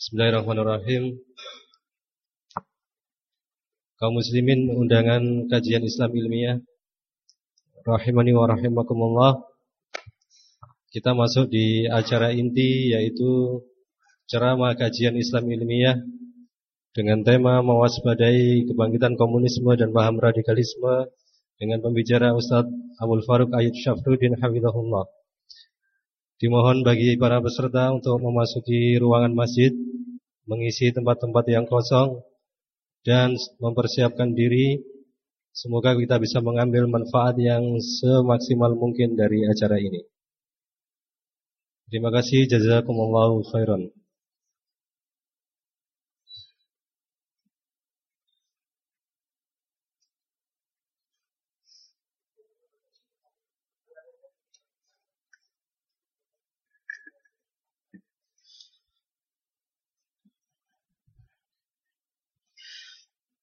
Bismillahirrahmanirrahim. Kaum muslimin undangan kajian Islam ilmiah rahimani wa rahimakumullah. Kita masuk di acara inti yaitu ceramah kajian Islam ilmiah dengan tema mewaspadai kebangkitan komunisme dan paham radikalisme dengan pembicara Ustadz Abdul Faruk Ayub Syafruddin Hafizahullah. Dimohon bagi para peserta untuk memasuki ruangan masjid mengisi tempat-tempat yang kosong dan mempersiapkan diri semoga kita bisa mengambil manfaat yang semaksimal mungkin dari acara ini. Terima kasih jazakumullahu khairan.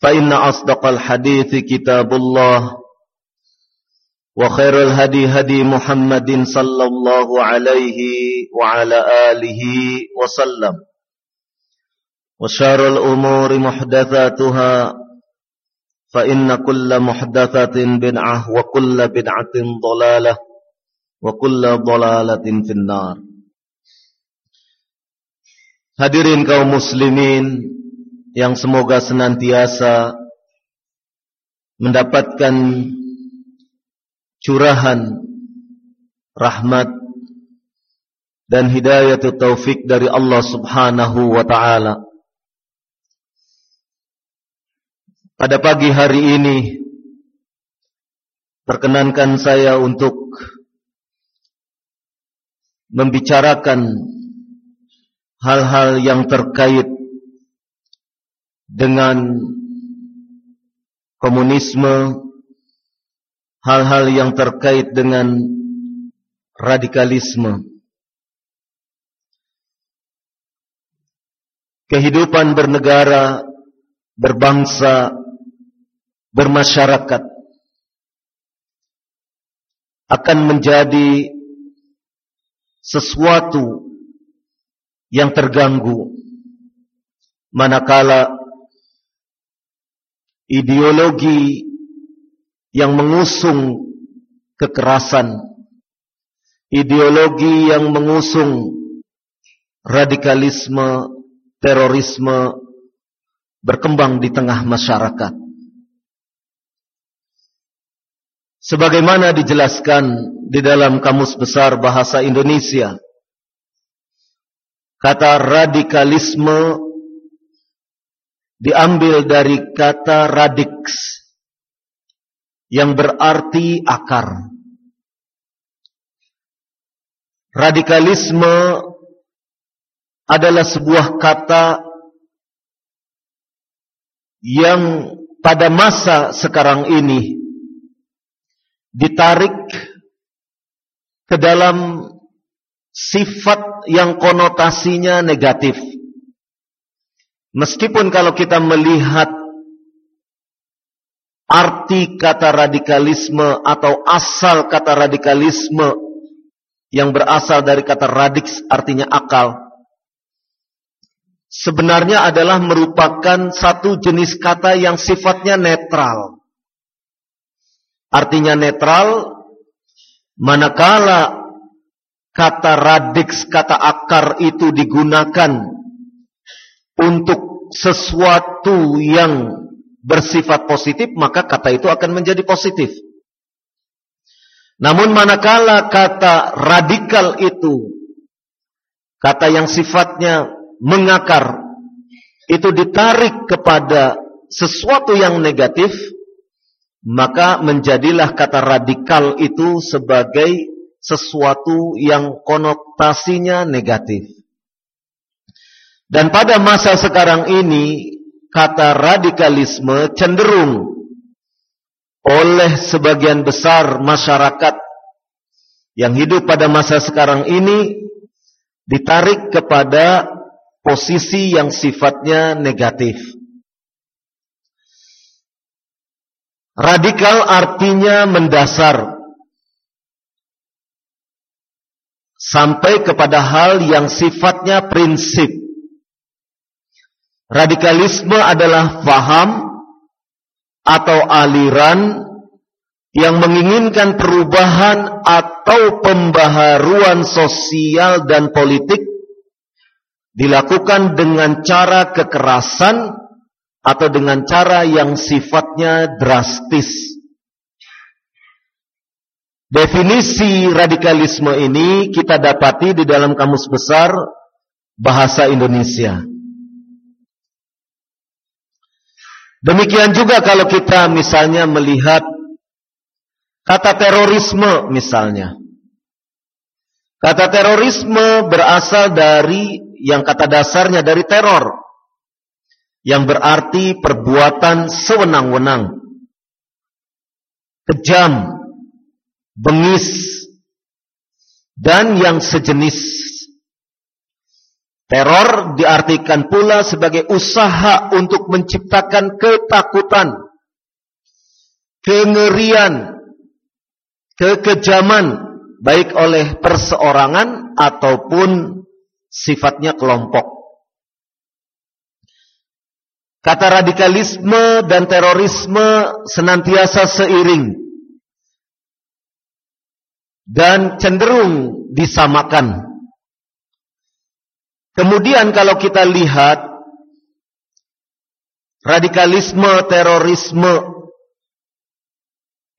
فإن أصدق الحديث كتاب الله وخير الهدي هدي محمد صلى الله عليه وعلى آله وسلم وشار الأمور محدثاتها فإن كل محدثة بدعة وكل بدعة ضلالة وكل ضلالة في النار. Hadirin kaum muslimin yang semoga senantiasa mendapatkan curahan rahmat dan hidayah taufik dari Allah Subhanahu wa taala. Pada pagi hari ini perkenankan saya untuk membicarakan hal-hal yang terkait dengan komunisme, hal-hal yang terkait dengan radikalisme. Kehidupan bernegara, berbangsa, bermasyarakat akan menjadi sesuatu yang terganggu manakala ideologi yang mengusung kekerasan, ideologi yang mengusung radikalisme, terorisme berkembang di tengah masyarakat. Sebagaimana dijelaskan di dalam Kamus Besar Bahasa Indonesia, Kata radikalisme diambil dari kata radix yang berarti akar. Radikalisme adalah sebuah kata yang pada masa sekarang ini ditarik ke dalam sifat yang konotasinya negatif. Meskipun kalau kita melihat arti kata radikalisme atau asal kata radikalisme yang berasal dari kata radix artinya akal. Sebenarnya adalah merupakan satu jenis kata yang sifatnya netral. Artinya netral manakala kata radix, kata akar itu digunakan untuk sesuatu yang bersifat positif, maka kata itu akan menjadi positif. Namun manakala kata radikal itu, kata yang sifatnya mengakar, itu ditarik kepada sesuatu yang negatif, maka menjadilah kata radikal itu sebagai sesuatu yang konotasinya negatif. Dan pada masa sekarang ini kata radikalisme cenderung oleh sebagian besar masyarakat yang hidup pada masa sekarang ini ditarik kepada posisi yang sifatnya negatif. Radikal artinya mendasar, sampai kepada hal yang sifatnya prinsip. Radikalisme adalah faham atau aliran yang menginginkan perubahan atau pembaharuan sosial dan politik dilakukan dengan cara kekerasan atau dengan cara yang sifatnya drastis. Definisi radikalisme ini kita dapati di dalam kamus besar bahasa Indonesia. Demikian juga kalau kita misalnya melihat kata terorisme misalnya. Kata terorisme berasal dari yang kata dasarnya dari teror. Yang berarti perbuatan sewenang-wenang. Kejam, bengis, dan yang sejenis. Teror diartikan pula sebagai usaha untuk menciptakan ketakutan, kengerian, kekejaman, baik oleh perseorangan ataupun sifatnya kelompok. Kata radikalisme dan terorisme senantiasa seiring dan cenderung disamakan. Kemudian kalau kita lihat radikalisme, terorisme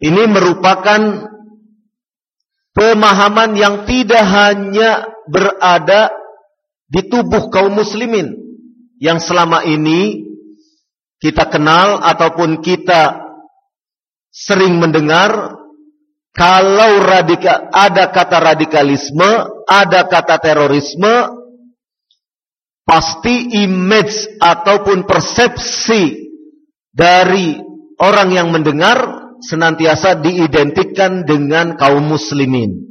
ini merupakan pemahaman yang tidak hanya berada di tubuh kaum muslimin yang selama ini kita kenal ataupun kita sering mendengar kalau radikal, ada kata radikalisme, ada kata terorisme, pasti image ataupun persepsi dari orang yang mendengar senantiasa diidentikan dengan kaum muslimin.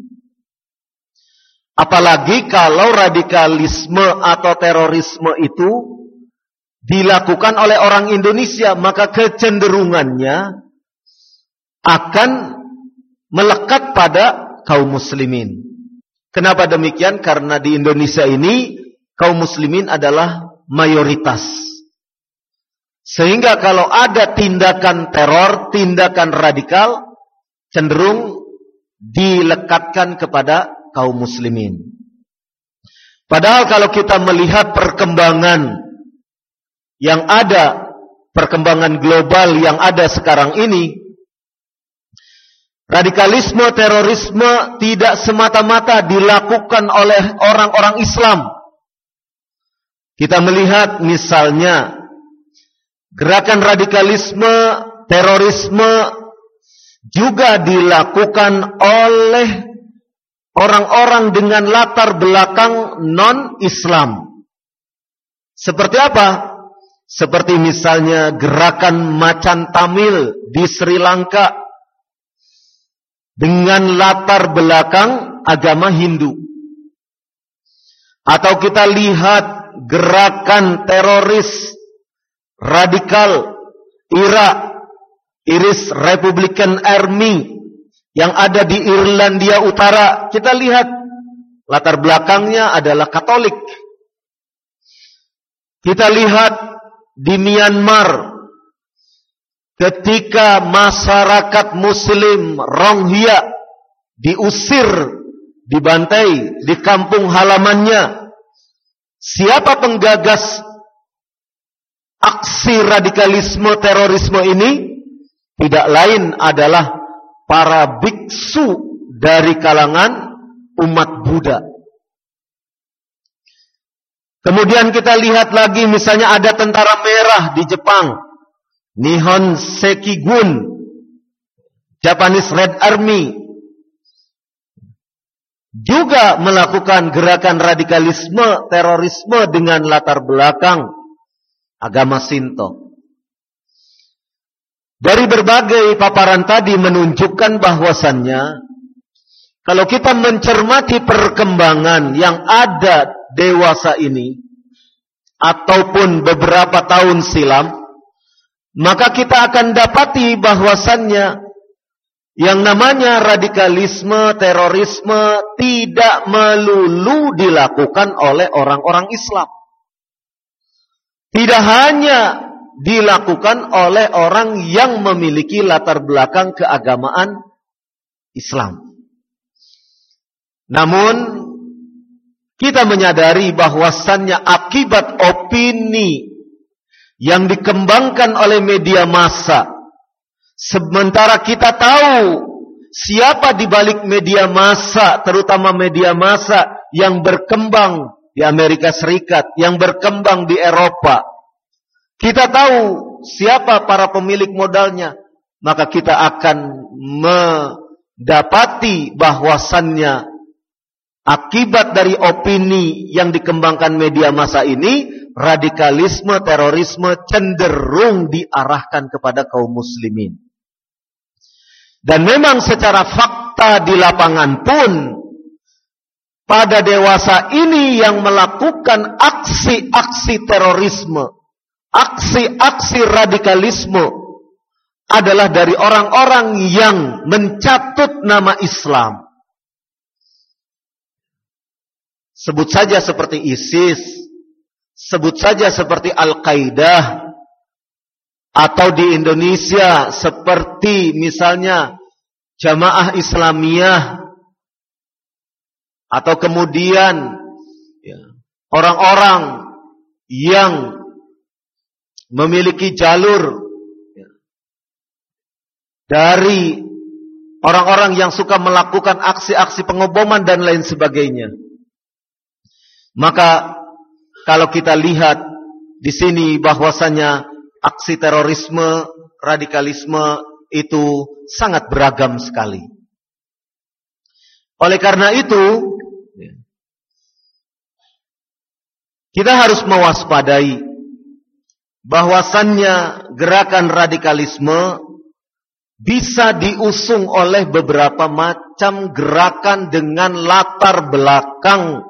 Apalagi kalau radikalisme atau terorisme itu dilakukan oleh orang Indonesia, maka kecenderungannya akan melekat pada kaum muslimin. Kenapa demikian? Karena di Indonesia ini kaum muslimin adalah mayoritas. Sehingga kalau ada tindakan teror, tindakan radikal cenderung dilekatkan kepada kaum muslimin. Padahal kalau kita melihat perkembangan yang ada, perkembangan global yang ada sekarang ini, Radikalisme terorisme tidak semata-mata dilakukan oleh orang-orang Islam. Kita melihat misalnya gerakan radikalisme, terorisme juga dilakukan oleh orang-orang dengan latar belakang non-Islam. Seperti apa? Seperti misalnya gerakan macan Tamil di Sri Lanka dengan latar belakang agama Hindu. Atau kita lihat gerakan teroris radikal Irak, Iris Republican Army yang ada di Irlandia Utara. Kita lihat latar belakangnya adalah Katolik. Kita lihat di Myanmar ketika masyarakat muslim Rohingya diusir dibantai di kampung halamannya. Siapa penggagas aksi radikalisme terorisme ini? Tidak lain adalah para biksu dari kalangan umat Buddha. Kemudian kita lihat lagi misalnya ada tentara merah di Jepang. Nihon Sekigun. Japanese Red Army juga melakukan gerakan radikalisme, terorisme dengan latar belakang agama Sinto. Dari berbagai paparan tadi menunjukkan bahwasannya kalau kita mencermati perkembangan yang ada dewasa ini ataupun beberapa tahun silam, maka kita akan dapati bahwasannya yang namanya radikalisme, terorisme tidak melulu dilakukan oleh orang-orang Islam. Tidak hanya dilakukan oleh orang yang memiliki latar belakang keagamaan Islam. Namun kita menyadari bahwasannya akibat opini yang dikembangkan oleh media massa Sementara kita tahu siapa di balik media massa, terutama media massa yang berkembang di Amerika Serikat, yang berkembang di Eropa. Kita tahu siapa para pemilik modalnya, maka kita akan mendapati bahwasannya akibat dari opini yang dikembangkan media massa ini, radikalisme, terorisme cenderung diarahkan kepada kaum muslimin. Dan memang secara fakta di lapangan pun pada dewasa ini yang melakukan aksi-aksi terorisme, aksi-aksi radikalisme adalah dari orang-orang yang mencatut nama Islam. Sebut saja seperti ISIS, sebut saja seperti Al-Qaeda, atau di Indonesia seperti misalnya jamaah Islamiyah atau kemudian ya, orang-orang ya, yang memiliki jalur ya, dari orang-orang yang suka melakukan aksi-aksi pengoboman dan lain sebagainya. Maka kalau kita lihat di sini bahwasanya aksi terorisme, radikalisme itu sangat beragam sekali. Oleh karena itu, kita harus mewaspadai bahwasannya gerakan radikalisme bisa diusung oleh beberapa macam gerakan dengan latar belakang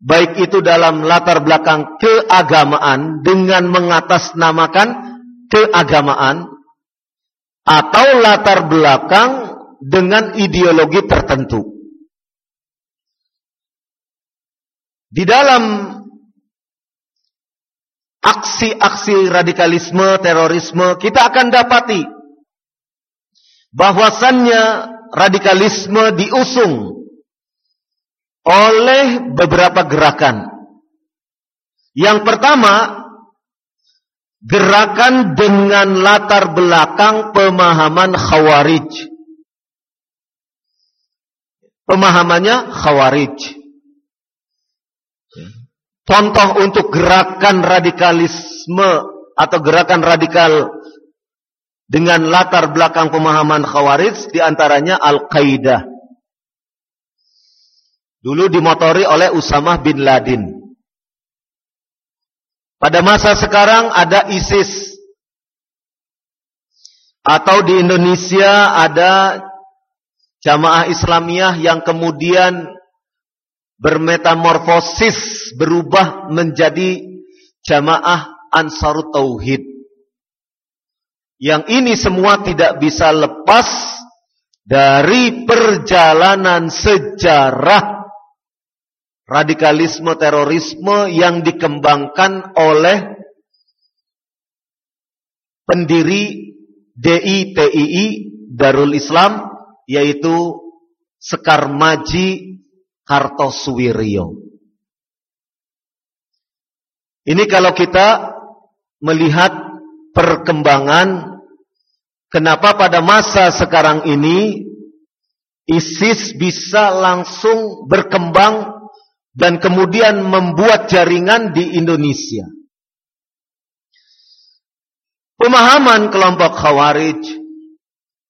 baik itu dalam latar belakang keagamaan dengan mengatasnamakan keagamaan atau latar belakang dengan ideologi tertentu. Di dalam aksi-aksi radikalisme, terorisme, kita akan dapati bahwasannya radikalisme diusung oleh beberapa gerakan. Yang pertama, gerakan dengan latar belakang pemahaman khawarij. Pemahamannya khawarij. contoh untuk gerakan radikalisme atau gerakan radikal dengan latar belakang pemahaman Khawarij di antaranya Al-Qaeda. Dulu dimotori oleh Usamah bin Laden. Pada masa sekarang ada ISIS. Atau di Indonesia ada jamaah Islamiyah yang kemudian bermetamorfosis, berubah menjadi jamaah Ansarut Tauhid. Yang ini semua tidak bisa lepas dari perjalanan sejarah radikalisme terorisme yang dikembangkan oleh pendiri DITII Darul Islam yaitu Sekar Maji Kartosuwiryo. Ini kalau kita melihat perkembangan kenapa pada masa sekarang ini ISIS bisa langsung berkembang dan kemudian membuat jaringan di Indonesia. Pemahaman kelompok Khawarij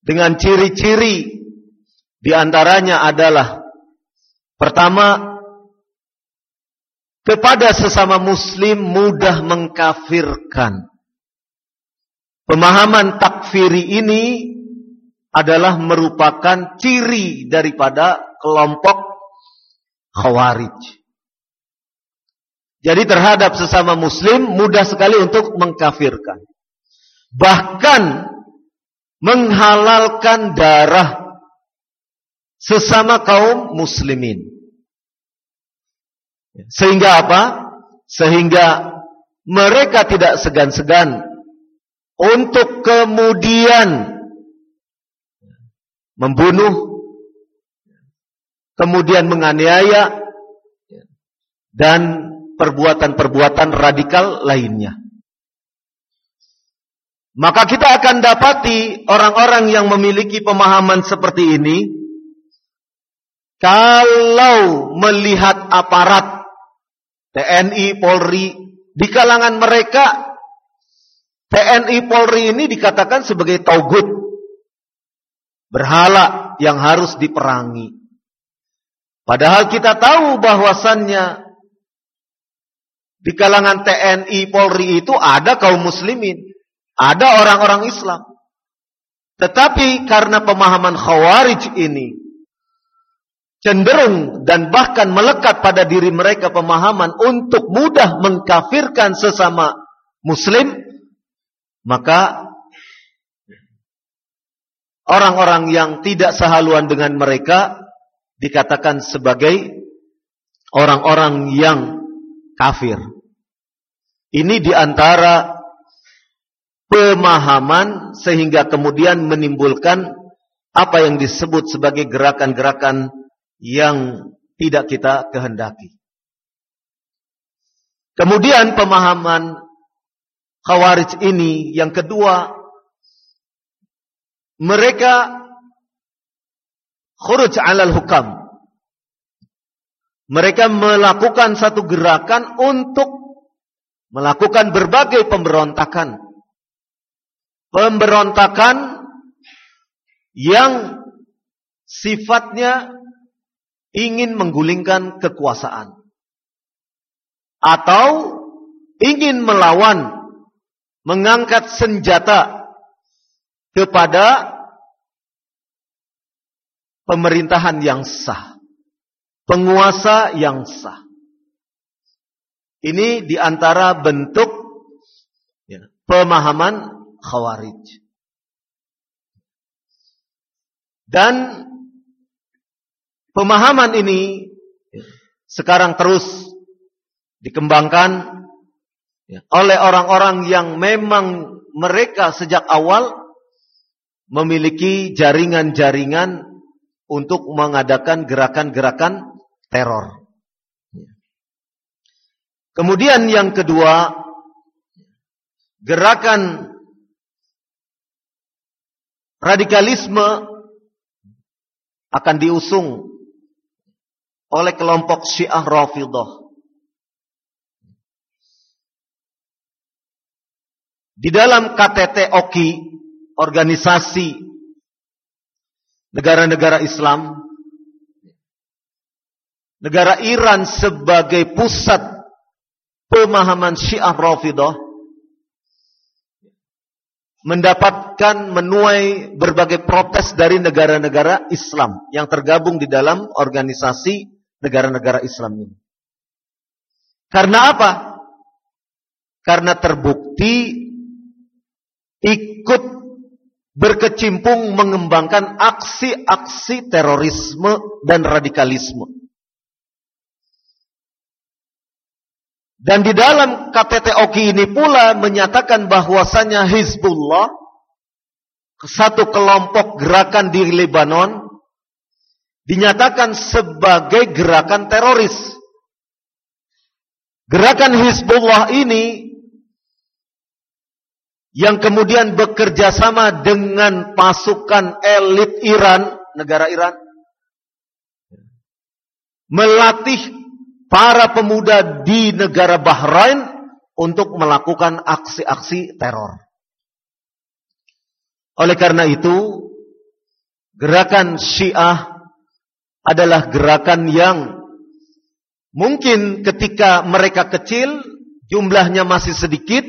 dengan ciri-ciri di antaranya adalah pertama kepada sesama muslim mudah mengkafirkan. Pemahaman takfiri ini adalah merupakan ciri daripada kelompok khawarij. Jadi terhadap sesama muslim mudah sekali untuk mengkafirkan. Bahkan menghalalkan darah sesama kaum muslimin. Sehingga apa? Sehingga mereka tidak segan-segan untuk kemudian membunuh, kemudian menganiaya, dan perbuatan-perbuatan radikal lainnya. Maka kita akan dapati orang-orang yang memiliki pemahaman seperti ini, kalau melihat aparat TNI, Polri, di kalangan mereka TNI Polri ini dikatakan sebagai taugut. Berhala yang harus diperangi. Padahal kita tahu bahwasannya di kalangan TNI Polri itu ada kaum muslimin. Ada orang-orang Islam. Tetapi karena pemahaman khawarij ini cenderung dan bahkan melekat pada diri mereka pemahaman untuk mudah mengkafirkan sesama muslim maka orang-orang yang tidak sehaluan dengan mereka dikatakan sebagai orang-orang yang kafir. Ini di antara pemahaman sehingga kemudian menimbulkan apa yang disebut sebagai gerakan-gerakan yang tidak kita kehendaki. Kemudian pemahaman Khawarij ini yang kedua mereka khuruj alal hukam mereka melakukan satu gerakan untuk melakukan berbagai pemberontakan pemberontakan yang sifatnya ingin menggulingkan kekuasaan atau ingin melawan mengangkat senjata kepada pemerintahan yang sah, penguasa yang sah. Ini di antara bentuk ya, pemahaman khawarij. Dan pemahaman ini ya, sekarang terus dikembangkan Ya. oleh orang-orang yang memang mereka sejak awal memiliki jaringan-jaringan untuk mengadakan gerakan-gerakan teror. Kemudian yang kedua, gerakan radikalisme akan diusung oleh kelompok Syiah Rafidah. Di dalam KTT OKI, organisasi negara-negara Islam, negara Iran sebagai pusat pemahaman Syiah Rafidah mendapatkan menuai berbagai protes dari negara-negara Islam yang tergabung di dalam organisasi negara-negara Islam ini. Karena apa? Karena terbukti ikut berkecimpung mengembangkan aksi-aksi terorisme dan radikalisme. Dan di dalam KTT Oki ini pula menyatakan bahwasanya Hizbullah satu kelompok gerakan di Lebanon dinyatakan sebagai gerakan teroris. Gerakan Hizbullah ini yang kemudian bekerja sama dengan pasukan elit Iran, negara Iran, melatih para pemuda di negara Bahrain untuk melakukan aksi-aksi teror. Oleh karena itu, gerakan Syiah adalah gerakan yang mungkin ketika mereka kecil, jumlahnya masih sedikit,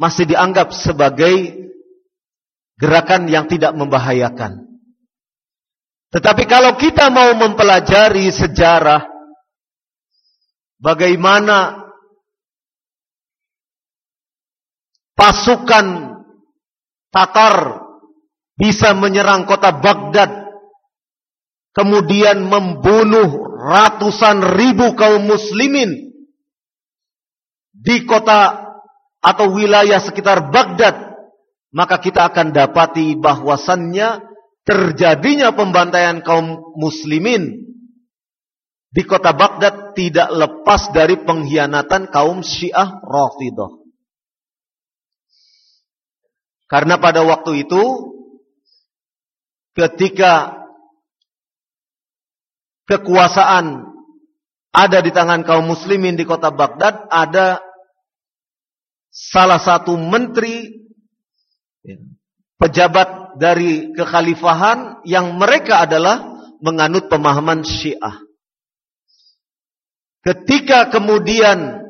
masih dianggap sebagai gerakan yang tidak membahayakan. Tetapi kalau kita mau mempelajari sejarah bagaimana pasukan Tatar bisa menyerang kota Baghdad kemudian membunuh ratusan ribu kaum muslimin di kota atau wilayah sekitar Baghdad, maka kita akan dapati bahwasannya terjadinya pembantaian kaum muslimin di kota Baghdad tidak lepas dari pengkhianatan kaum Syiah Rafidah. Karena pada waktu itu ketika kekuasaan ada di tangan kaum muslimin di kota Baghdad, ada salah satu menteri ya, pejabat dari kekhalifahan yang mereka adalah menganut pemahaman Syiah. Ketika kemudian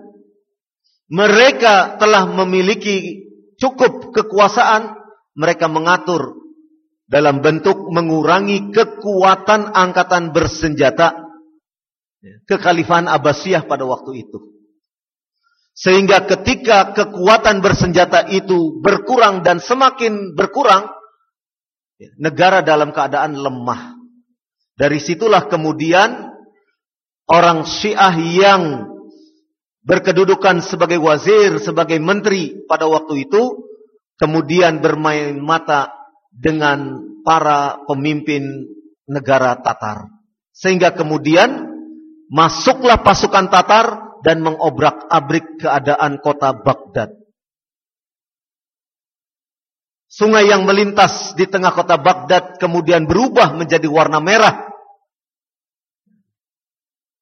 mereka telah memiliki cukup kekuasaan, mereka mengatur dalam bentuk mengurangi kekuatan angkatan bersenjata kekhalifahan Abbasiyah pada waktu itu. Sehingga ketika kekuatan bersenjata itu berkurang dan semakin berkurang, negara dalam keadaan lemah. Dari situlah kemudian orang Syiah yang berkedudukan sebagai wazir, sebagai menteri pada waktu itu, kemudian bermain mata dengan para pemimpin negara Tatar. Sehingga kemudian masuklah pasukan Tatar dan mengobrak-abrik keadaan kota Baghdad. Sungai yang melintas di tengah kota Baghdad kemudian berubah menjadi warna merah.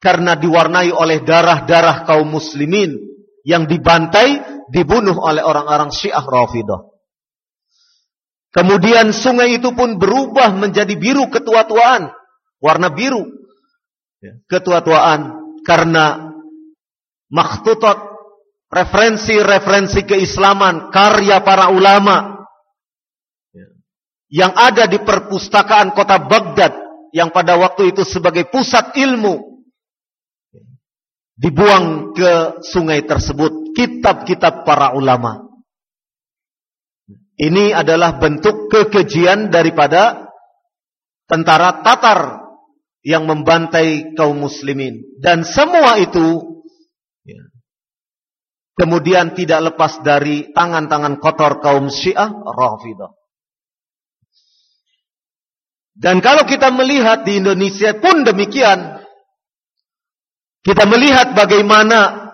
Karena diwarnai oleh darah-darah kaum muslimin yang dibantai, dibunuh oleh orang-orang Syiah Rafidah. Kemudian sungai itu pun berubah menjadi biru ketua-tuaan, warna biru. Ya, ketua-tuaan karena makhtutot, referensi-referensi keislaman, karya para ulama yang ada di perpustakaan kota Baghdad yang pada waktu itu sebagai pusat ilmu dibuang ke sungai tersebut kitab-kitab para ulama. Ini adalah bentuk kekejian daripada tentara Tatar yang membantai kaum muslimin dan semua itu kemudian tidak lepas dari tangan-tangan kotor kaum Syiah Rafidah. Dan kalau kita melihat di Indonesia pun demikian, kita melihat bagaimana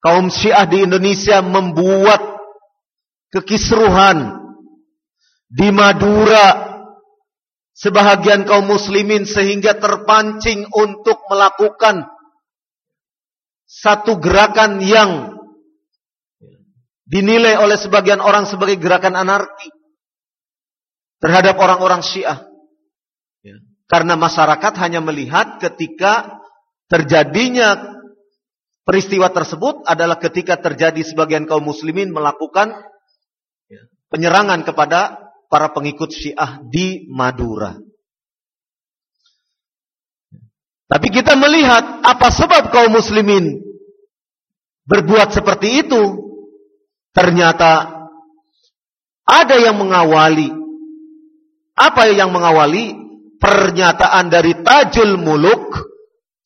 kaum Syiah di Indonesia membuat kekisruhan di Madura sebahagian kaum muslimin sehingga terpancing untuk melakukan satu gerakan yang dinilai oleh sebagian orang sebagai gerakan anarki terhadap orang-orang Syiah. Ya. Karena masyarakat hanya melihat ketika terjadinya peristiwa tersebut adalah ketika terjadi sebagian kaum muslimin melakukan penyerangan kepada para pengikut Syiah di Madura. Tapi kita melihat apa sebab kaum muslimin berbuat seperti itu. Ternyata ada yang mengawali. Apa yang mengawali? Pernyataan dari Tajul Muluk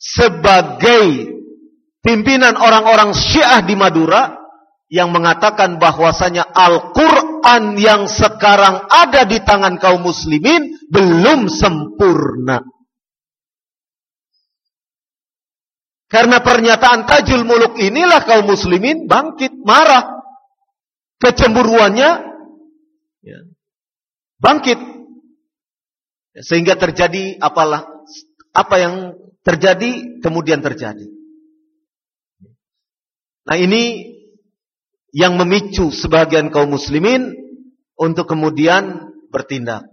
sebagai pimpinan orang-orang Syiah di Madura yang mengatakan bahwasanya Al-Quran yang sekarang ada di tangan kaum muslimin belum sempurna. Karena pernyataan Tajul Muluk inilah kaum muslimin bangkit, marah. Kecemburuannya ya, bangkit. Sehingga terjadi apalah apa yang terjadi kemudian terjadi. Nah ini yang memicu sebagian kaum muslimin untuk kemudian bertindak.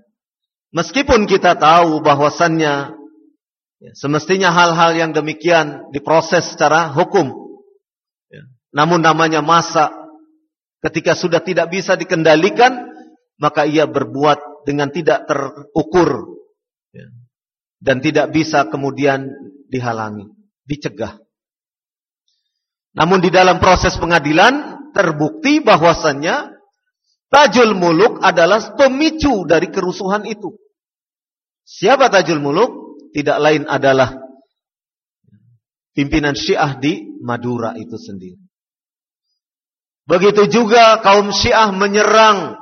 Meskipun kita tahu bahwasannya Ya, semestinya hal-hal yang demikian diproses secara hukum. Ya, namun namanya masa ketika sudah tidak bisa dikendalikan, maka ia berbuat dengan tidak terukur ya, dan tidak bisa kemudian dihalangi, dicegah. Namun di dalam proses pengadilan terbukti bahwasannya Tajul Muluk adalah pemicu dari kerusuhan itu. Siapa Tajul Muluk? tidak lain adalah pimpinan Syiah di Madura itu sendiri. Begitu juga kaum Syiah menyerang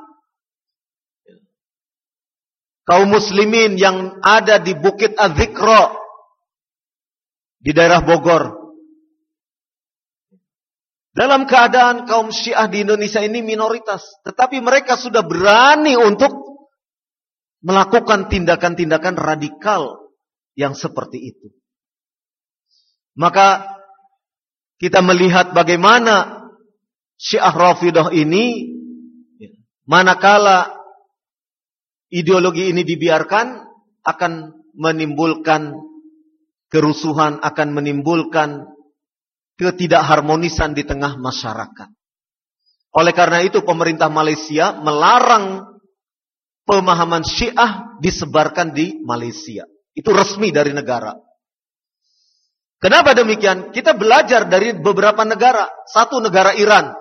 kaum muslimin yang ada di Bukit Az-Zikra di daerah Bogor. Dalam keadaan kaum Syiah di Indonesia ini minoritas, tetapi mereka sudah berani untuk melakukan tindakan-tindakan radikal yang seperti itu. Maka kita melihat bagaimana Syiah Rafidah ini manakala ideologi ini dibiarkan akan menimbulkan kerusuhan, akan menimbulkan ketidakharmonisan di tengah masyarakat. Oleh karena itu pemerintah Malaysia melarang pemahaman Syiah disebarkan di Malaysia. Itu resmi dari negara. Kenapa demikian? Kita belajar dari beberapa negara. Satu negara Iran.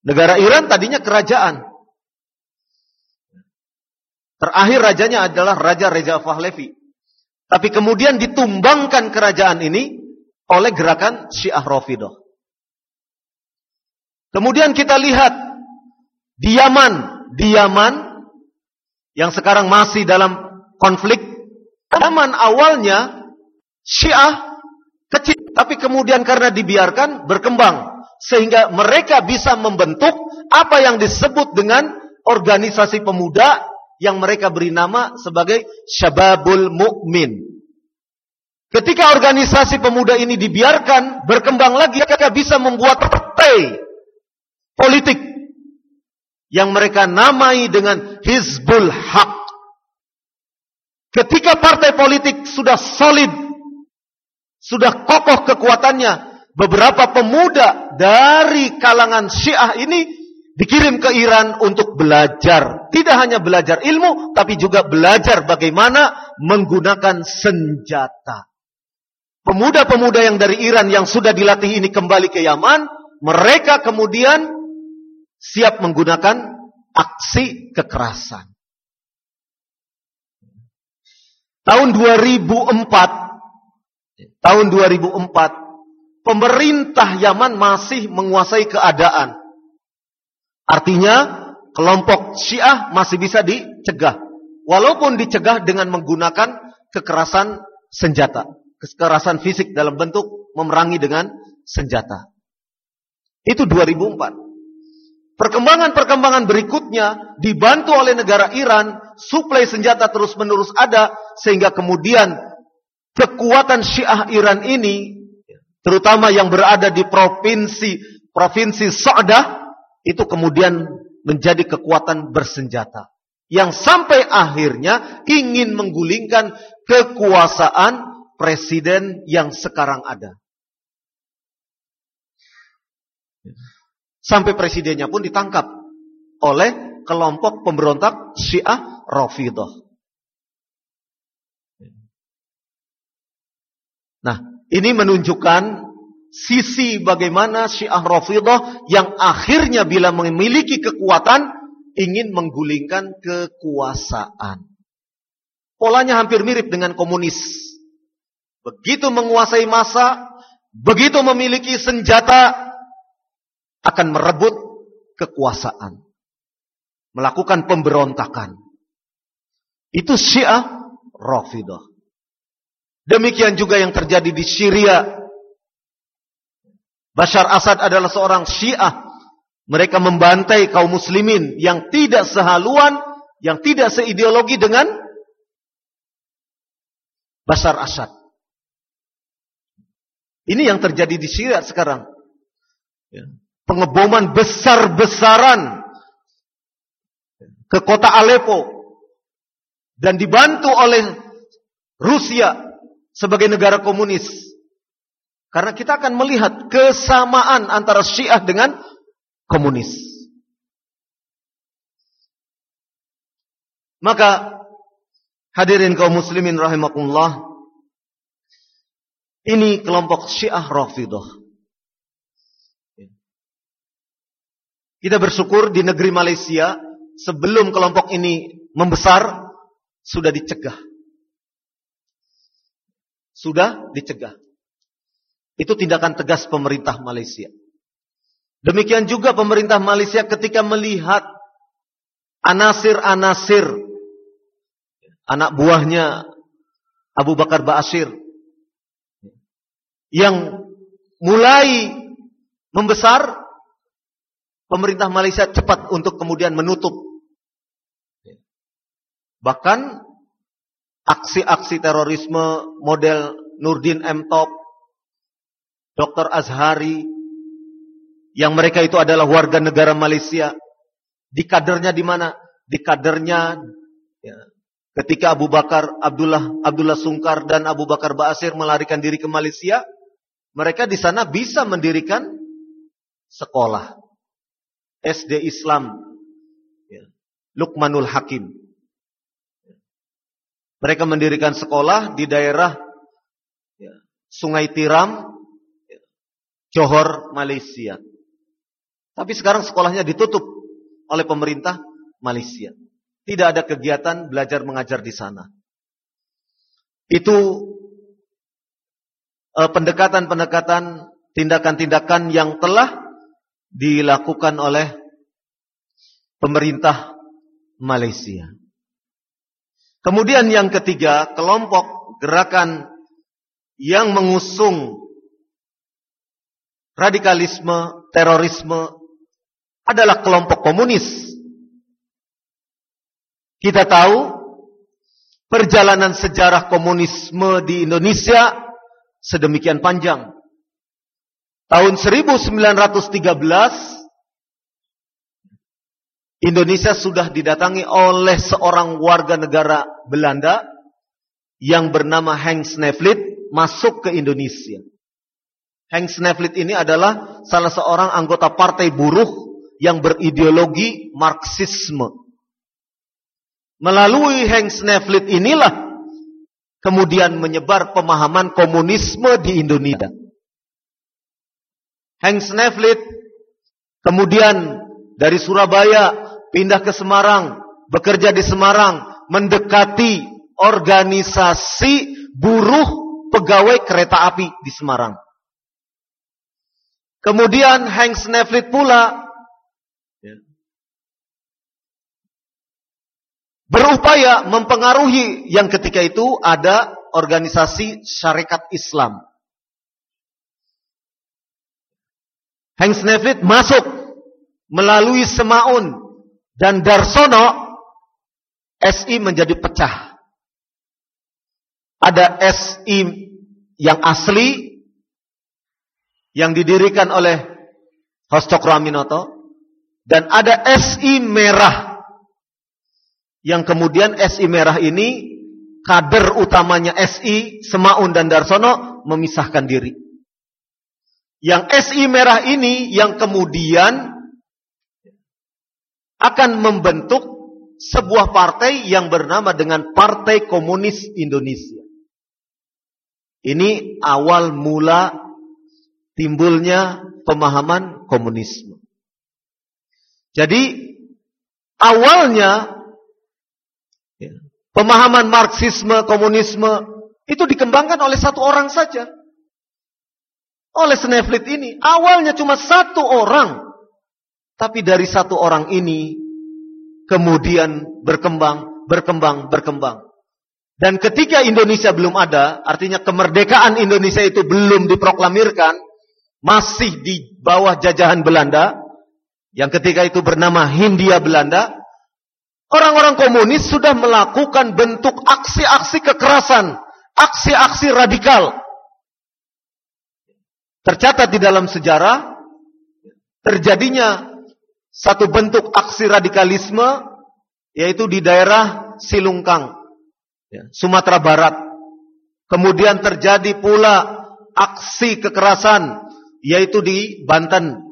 Negara Iran tadinya kerajaan. Terakhir rajanya adalah Raja Reza Pahlavi. Tapi kemudian ditumbangkan kerajaan ini oleh gerakan Syiah Rafidah. Kemudian kita lihat di Yaman, di Yaman yang sekarang masih dalam konflik Zaman awalnya Syiah kecil, tapi kemudian karena dibiarkan berkembang sehingga mereka bisa membentuk apa yang disebut dengan organisasi pemuda yang mereka beri nama sebagai Syababul Mukmin. Ketika organisasi pemuda ini dibiarkan berkembang lagi, mereka bisa membuat partai politik yang mereka namai dengan Hizbul Haq. Ketika partai politik sudah solid, sudah kokoh kekuatannya, beberapa pemuda dari kalangan Syiah ini dikirim ke Iran untuk belajar. Tidak hanya belajar ilmu, tapi juga belajar bagaimana menggunakan senjata. Pemuda-pemuda yang dari Iran yang sudah dilatih ini kembali ke Yaman, mereka kemudian siap menggunakan aksi kekerasan. Tahun 2004, tahun 2004, pemerintah Yaman masih menguasai keadaan. Artinya, kelompok Syiah masih bisa dicegah. Walaupun dicegah dengan menggunakan kekerasan senjata. Kekerasan fisik dalam bentuk memerangi dengan senjata. Itu 2004. Perkembangan-perkembangan berikutnya dibantu oleh negara Iran, suplai senjata terus-menerus ada sehingga kemudian kekuatan Syiah Iran ini terutama yang berada di provinsi provinsi Sa'dah itu kemudian menjadi kekuatan bersenjata yang sampai akhirnya ingin menggulingkan kekuasaan presiden yang sekarang ada. Sampai presidennya pun ditangkap oleh kelompok pemberontak Syiah Rafidah. Nah, ini menunjukkan sisi bagaimana Syiah Rafidah yang akhirnya bila memiliki kekuatan ingin menggulingkan kekuasaan. Polanya hampir mirip dengan komunis. Begitu menguasai masa, begitu memiliki senjata, akan merebut kekuasaan. Melakukan pemberontakan. Itu Syiah Rafidah. Demikian juga yang terjadi di Syria Bashar Assad adalah seorang Syiah. Mereka membantai kaum muslimin yang tidak sehaluan, yang tidak seideologi dengan Bashar Assad. Ini yang terjadi di Syria sekarang. Ya. Pengeboman besar-besaran ke kota Aleppo dan dibantu oleh Rusia sebagai negara komunis. Karena kita akan melihat kesamaan antara Syiah dengan komunis. Maka hadirin kaum muslimin rahimakumullah ini kelompok Syiah Rafidah. Kita bersyukur di negeri Malaysia sebelum kelompok ini membesar sudah dicegah. Sudah dicegah. Itu tindakan tegas pemerintah Malaysia. Demikian juga pemerintah Malaysia ketika melihat anasir-anasir anak buahnya Abu Bakar Ba'asyir yang mulai membesar, pemerintah Malaysia cepat untuk kemudian menutup. Bahkan aksi-aksi terorisme model Nurdin M. Top Dr. Azhari, yang mereka itu adalah warga negara Malaysia. Di kadernya di mana? Di kadernya ya, ketika Abu Bakar Abdullah Abdullah Sungkar dan Abu Bakar Ba'asir melarikan diri ke Malaysia, mereka di sana bisa mendirikan sekolah SD Islam ya, Lukmanul Hakim. Mereka mendirikan sekolah di daerah ya, Sungai Tiram Johor, Malaysia. Tapi sekarang sekolahnya ditutup oleh pemerintah Malaysia. Tidak ada kegiatan belajar mengajar di sana. Itu eh, pendekatan-pendekatan, tindakan-tindakan yang telah dilakukan oleh pemerintah Malaysia. Kemudian yang ketiga, kelompok gerakan yang mengusung radikalisme, terorisme adalah kelompok komunis. Kita tahu perjalanan sejarah komunisme di Indonesia sedemikian panjang. Tahun 1913 Indonesia sudah didatangi oleh seorang warga negara Belanda yang bernama Henk Snevlit masuk ke Indonesia. Hank Snevlit ini adalah salah seorang anggota partai buruh yang berideologi Marxisme. Melalui Hank Snevlit inilah kemudian menyebar pemahaman komunisme di Indonesia. Hank Snevlit kemudian dari Surabaya pindah ke Semarang, bekerja di Semarang, mendekati organisasi buruh pegawai kereta api di Semarang. Kemudian Hank Sneflit pula ya, berupaya mempengaruhi yang ketika itu ada organisasi syarikat Islam. Hank Sneflit masuk melalui Semaun dan Darsono SI menjadi pecah. Ada SI yang asli yang didirikan oleh Hos Cokro Aminoto dan ada SI merah. Yang kemudian SI merah ini kader utamanya SI, Semaun dan Darsono memisahkan diri. Yang SI merah ini yang kemudian akan membentuk sebuah partai yang bernama dengan Partai Komunis Indonesia. Ini awal mula timbulnya pemahaman komunisme. Jadi awalnya ya, pemahaman Marxisme, komunisme itu dikembangkan oleh satu orang saja. Oleh Sneflit ini. Awalnya cuma satu orang. Tapi dari satu orang ini kemudian berkembang, berkembang, berkembang. Dan ketika Indonesia belum ada, artinya kemerdekaan Indonesia itu belum diproklamirkan, masih di bawah jajahan Belanda, yang ketika itu bernama Hindia Belanda, orang-orang komunis sudah melakukan bentuk aksi-aksi kekerasan, aksi-aksi radikal. Tercatat di dalam sejarah, terjadinya satu bentuk aksi radikalisme, yaitu di daerah Silungkang, ya, Sumatera Barat. Kemudian terjadi pula aksi kekerasan, yaitu di Banten,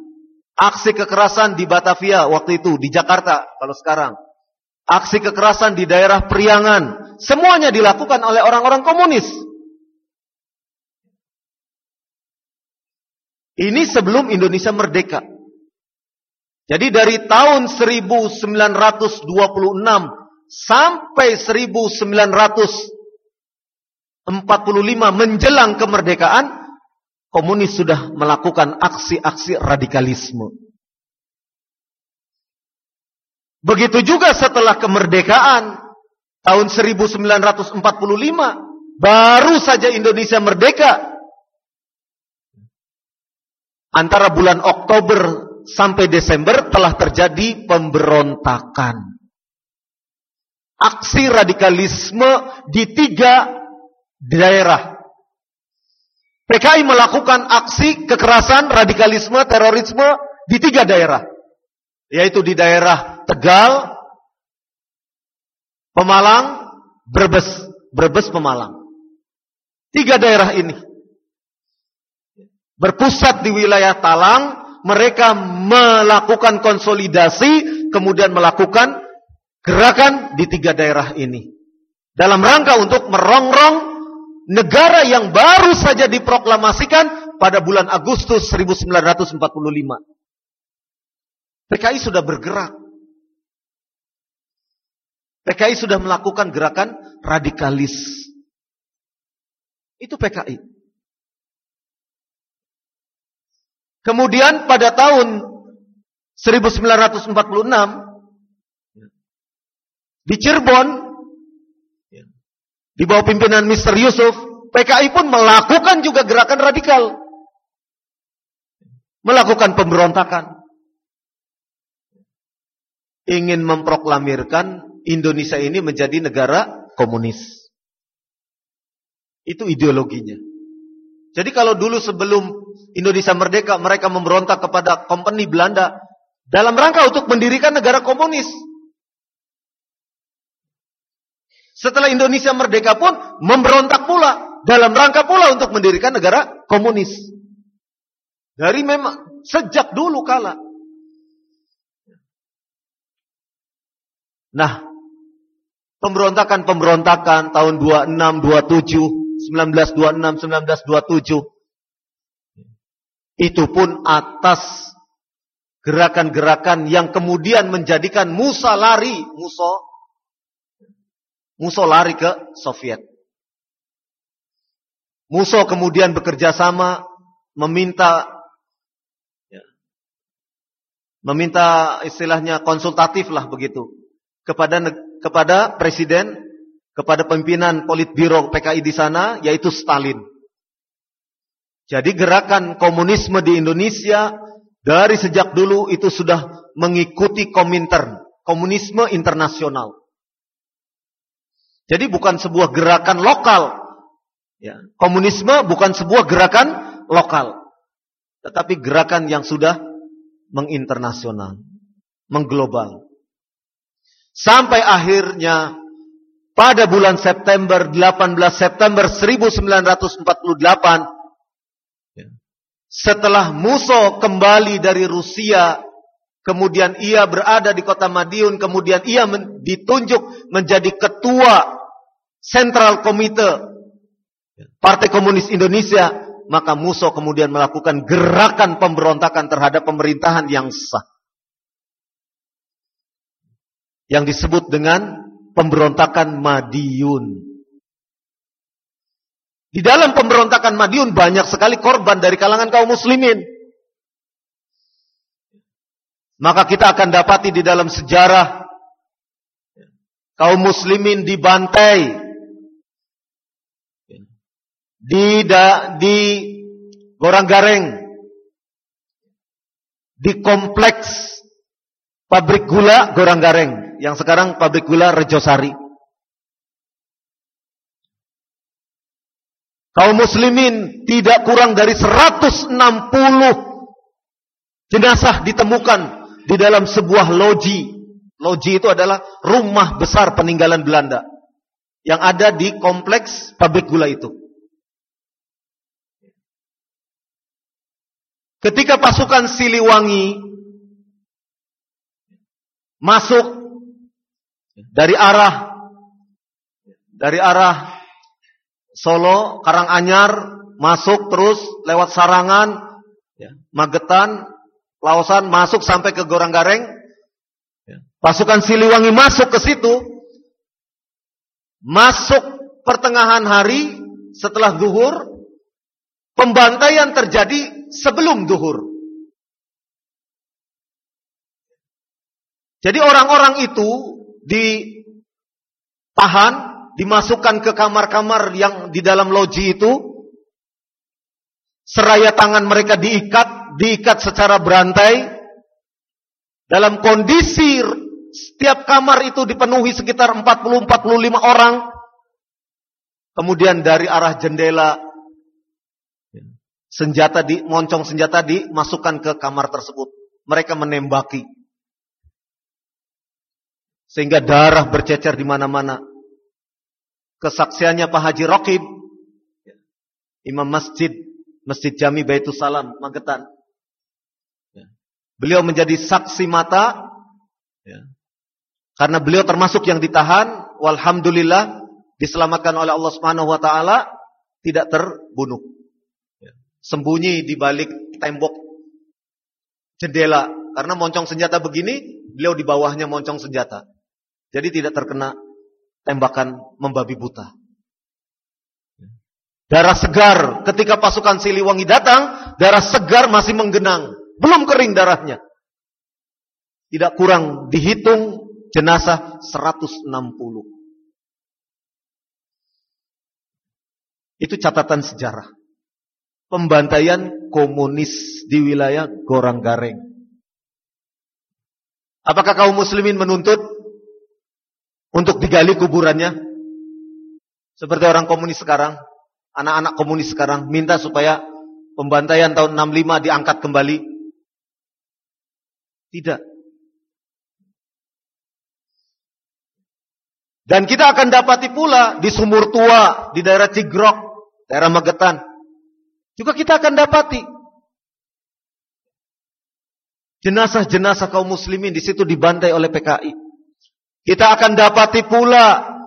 Aksi kekerasan di Batavia waktu itu, di Jakarta kalau sekarang. Aksi kekerasan di daerah Priangan. Semuanya dilakukan oleh orang-orang komunis. Ini sebelum Indonesia merdeka. Jadi dari tahun 1926 sampai 1945 menjelang kemerdekaan komunis sudah melakukan aksi-aksi radikalisme. Begitu juga setelah kemerdekaan tahun 1945 baru saja Indonesia merdeka. Antara bulan Oktober sampai Desember telah terjadi pemberontakan. Aksi radikalisme di tiga daerah PKI melakukan aksi kekerasan, radikalisme, terorisme di tiga daerah. Yaitu di daerah Tegal, Pemalang, Brebes. Brebes, Pemalang. Tiga daerah ini. Berpusat di wilayah Talang, mereka melakukan konsolidasi, kemudian melakukan gerakan di tiga daerah ini. Dalam rangka untuk merongrong negara yang baru saja diproklamasikan pada bulan Agustus 1945. PKI sudah bergerak. PKI sudah melakukan gerakan radikalis. Itu PKI. Kemudian pada tahun 1946 di Cirebon di bawah pimpinan Mr. Yusuf, PKI pun melakukan juga gerakan radikal. Melakukan pemberontakan. Ingin memproklamirkan Indonesia ini menjadi negara komunis. Itu ideologinya. Jadi kalau dulu sebelum Indonesia merdeka mereka memberontak kepada kompeni Belanda dalam rangka untuk mendirikan negara komunis. Setelah Indonesia merdeka pun memberontak pula dalam rangka pula untuk mendirikan negara komunis. Dari memang sejak dulu kala. Nah, pemberontakan-pemberontakan tahun 26, 27, 1926, 1927 itu pun atas gerakan-gerakan yang kemudian menjadikan Musa lari, Musa Musuh lari ke Soviet. Musuh kemudian bekerja sama meminta ya, meminta istilahnya konsultatif lah begitu kepada kepada presiden kepada pimpinan politbiro PKI di sana yaitu Stalin. Jadi gerakan komunisme di Indonesia dari sejak dulu itu sudah mengikuti Komintern, komunisme internasional. Jadi bukan sebuah gerakan lokal. Ya. Komunisme bukan sebuah gerakan lokal. Tetapi gerakan yang sudah menginternasional. mengglobal. Sampai akhirnya pada bulan September 18 September 1948 setelah Muso kembali dari Rusia kemudian ia berada di kota Madiun kemudian ia ditunjuk menjadi ketua Central Komite Partai Komunis Indonesia maka Muso kemudian melakukan gerakan pemberontakan terhadap pemerintahan yang sah yang disebut dengan pemberontakan Madiun. Di dalam pemberontakan Madiun banyak sekali korban dari kalangan kaum muslimin. Maka kita akan dapati di dalam sejarah kaum muslimin dibantai di da, di Goranggareng di kompleks pabrik gula Goranggareng yang sekarang pabrik gula Rejosari. Kaum muslimin tidak kurang dari 160 jenazah ditemukan di dalam sebuah loji. Loji itu adalah rumah besar peninggalan Belanda yang ada di kompleks pabrik gula itu. Ketika pasukan Siliwangi masuk dari arah dari arah Solo, Karanganyar, masuk terus lewat Sarangan, ya, Magetan, Lausan, masuk sampai ke Goranggareng. Ya. Pasukan Siliwangi masuk ke situ, masuk pertengahan hari setelah duhur, pembantaian terjadi sebelum duhur. Jadi orang-orang itu ditahan, dimasukkan ke kamar-kamar yang di dalam loji itu, seraya tangan mereka diikat, diikat secara berantai, dalam kondisi setiap kamar itu dipenuhi sekitar 40-45 orang, kemudian dari arah jendela, senjata di, moncong senjata dimasukkan ke kamar tersebut. Mereka menembaki. Sehingga darah bercecer di mana-mana. Kesaksiannya Pak Haji Rokib. Imam Masjid. Masjid Jami Baitul Salam. Magetan. Beliau menjadi saksi mata. Karena beliau termasuk yang ditahan. Walhamdulillah. Diselamatkan oleh Allah Subhanahu Wa Taala. Tidak terbunuh. Sembunyi di balik tembok jendela. Karena moncong senjata begini, beliau di bawahnya moncong senjata. Jadi tidak terkena tembakan membabi buta. Darah segar ketika pasukan Siliwangi datang, darah segar masih menggenang, belum kering darahnya. Tidak kurang dihitung jenazah 160. Itu catatan sejarah. Pembantaian komunis di wilayah Goranggareng. Apakah kaum muslimin menuntut untuk digali kuburannya. Seperti orang komunis sekarang, anak-anak komunis sekarang minta supaya pembantaian tahun 65 diangkat kembali. Tidak. Dan kita akan dapati pula di Sumur Tua, di daerah Cigrok, daerah Magetan. Juga kita akan dapati jenazah-jenazah kaum muslimin di situ dibantai oleh PKI. Kita akan dapati pula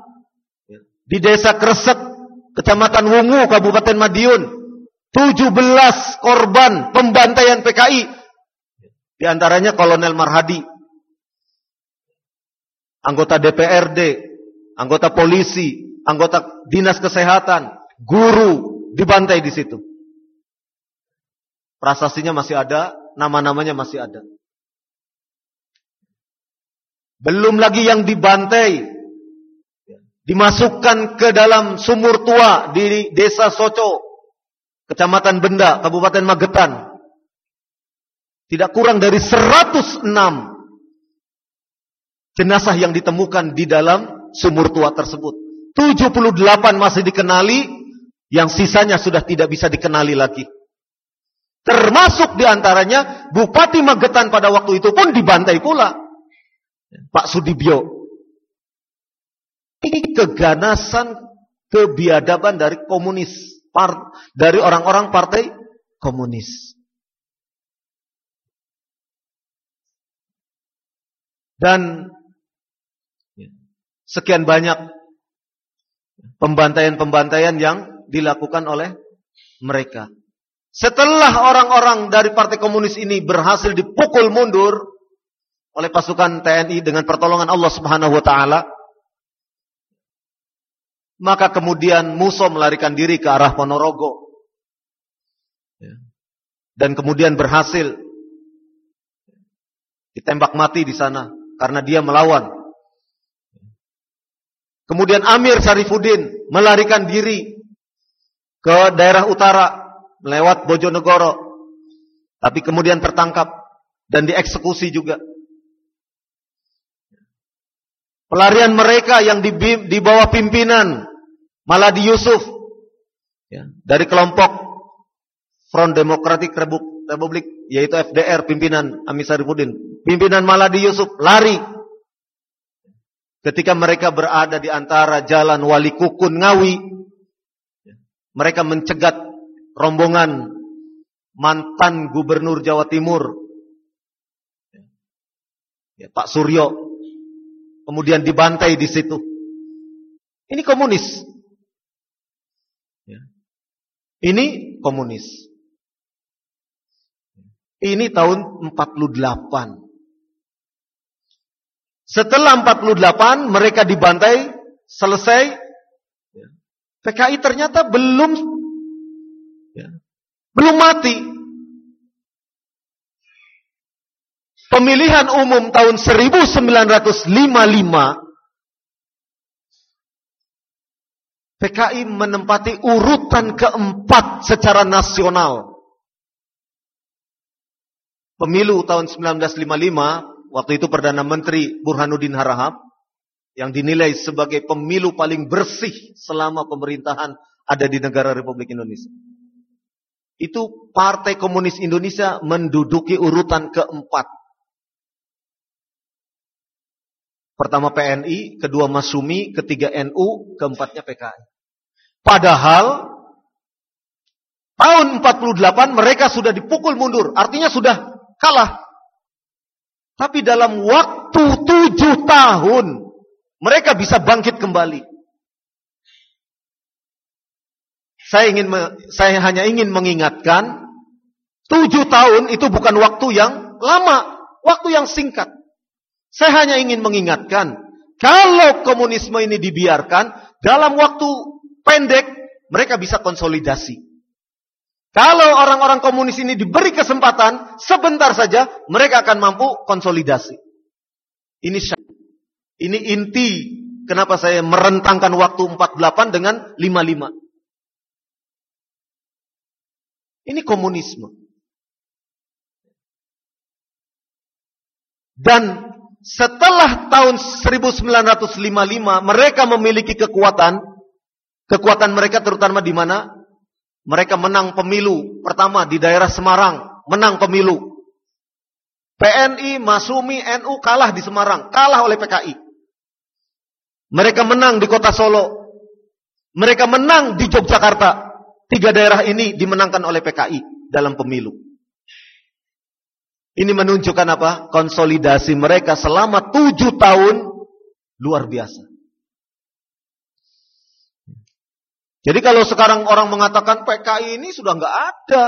di desa Kresek, kecamatan Wungu, Kabupaten Madiun, 17 korban pembantaian PKI. Di antaranya Kolonel Marhadi, anggota DPRD, anggota polisi, anggota dinas kesehatan, guru dibantai di situ. Prasasinya masih ada, nama-namanya masih ada. Belum lagi yang dibantai. Dimasukkan ke dalam sumur tua di desa Soco. Kecamatan Benda, Kabupaten Magetan. Tidak kurang dari 106 jenazah yang ditemukan di dalam sumur tua tersebut. 78 masih dikenali, yang sisanya sudah tidak bisa dikenali lagi. Termasuk di antaranya Bupati Magetan pada waktu itu pun dibantai pula. Pak Sudibyo. Ini keganasan kebiadaban dari komunis, dari orang-orang partai komunis. Dan sekian banyak pembantaian-pembantaian yang dilakukan oleh mereka. Setelah orang-orang dari partai komunis ini berhasil dipukul mundur oleh pasukan TNI dengan pertolongan Allah Subhanahu wa taala, maka kemudian Muso melarikan diri ke arah Ponorogo. Ya. Dan kemudian berhasil ditembak mati di sana karena dia melawan. Kemudian Amir Syarifuddin melarikan diri ke daerah utara lewat Bojonegoro. Tapi kemudian tertangkap dan dieksekusi juga. Pelarian mereka yang di, di bawah pimpinan Maladi Yusuf ya, dari kelompok Front Democratic Republik yaitu FDR pimpinan Amis Sarifuddin. Pimpinan Maladi Yusuf lari ketika mereka berada di antara jalan Wali Kukun Ngawi. Mereka mencegat rombongan mantan gubernur Jawa Timur ya, Pak Suryo kemudian dibantai di situ. Ini komunis. Ya. Ini komunis. Ini tahun 48. Setelah 48 mereka dibantai, selesai. Ya. PKI ternyata belum. Belum mati. Pemilihan umum tahun 1955 PKI menempati urutan keempat secara nasional. Pemilu tahun 1955, waktu itu Perdana Menteri Burhanuddin Harahap, yang dinilai sebagai pemilu paling bersih selama pemerintahan ada di negara Republik Indonesia itu Partai Komunis Indonesia menduduki urutan keempat. Pertama PNI, kedua Masumi, ketiga NU, keempatnya PKI. Padahal tahun 48 mereka sudah dipukul mundur, artinya sudah kalah. Tapi dalam waktu tujuh tahun mereka bisa bangkit kembali. Saya ingin saya hanya ingin mengingatkan tujuh tahun itu bukan waktu yang lama, waktu yang singkat. Saya hanya ingin mengingatkan kalau komunisme ini dibiarkan dalam waktu pendek mereka bisa konsolidasi. Kalau orang-orang komunis ini diberi kesempatan sebentar saja mereka akan mampu konsolidasi. Ini ini inti kenapa saya merentangkan waktu 48 dengan 55. Ini komunisme. Dan setelah tahun 1955 mereka memiliki kekuatan, kekuatan mereka terutama di mana? Mereka menang pemilu pertama di daerah Semarang, menang pemilu. PNI, Masumi, NU kalah di Semarang, kalah oleh PKI. Mereka menang di kota Solo. Mereka menang di Yogyakarta. Tiga daerah ini dimenangkan oleh PKI dalam pemilu. Ini menunjukkan apa? Konsolidasi mereka selama tujuh tahun luar biasa. Jadi kalau sekarang orang mengatakan PKI ini sudah nggak ada.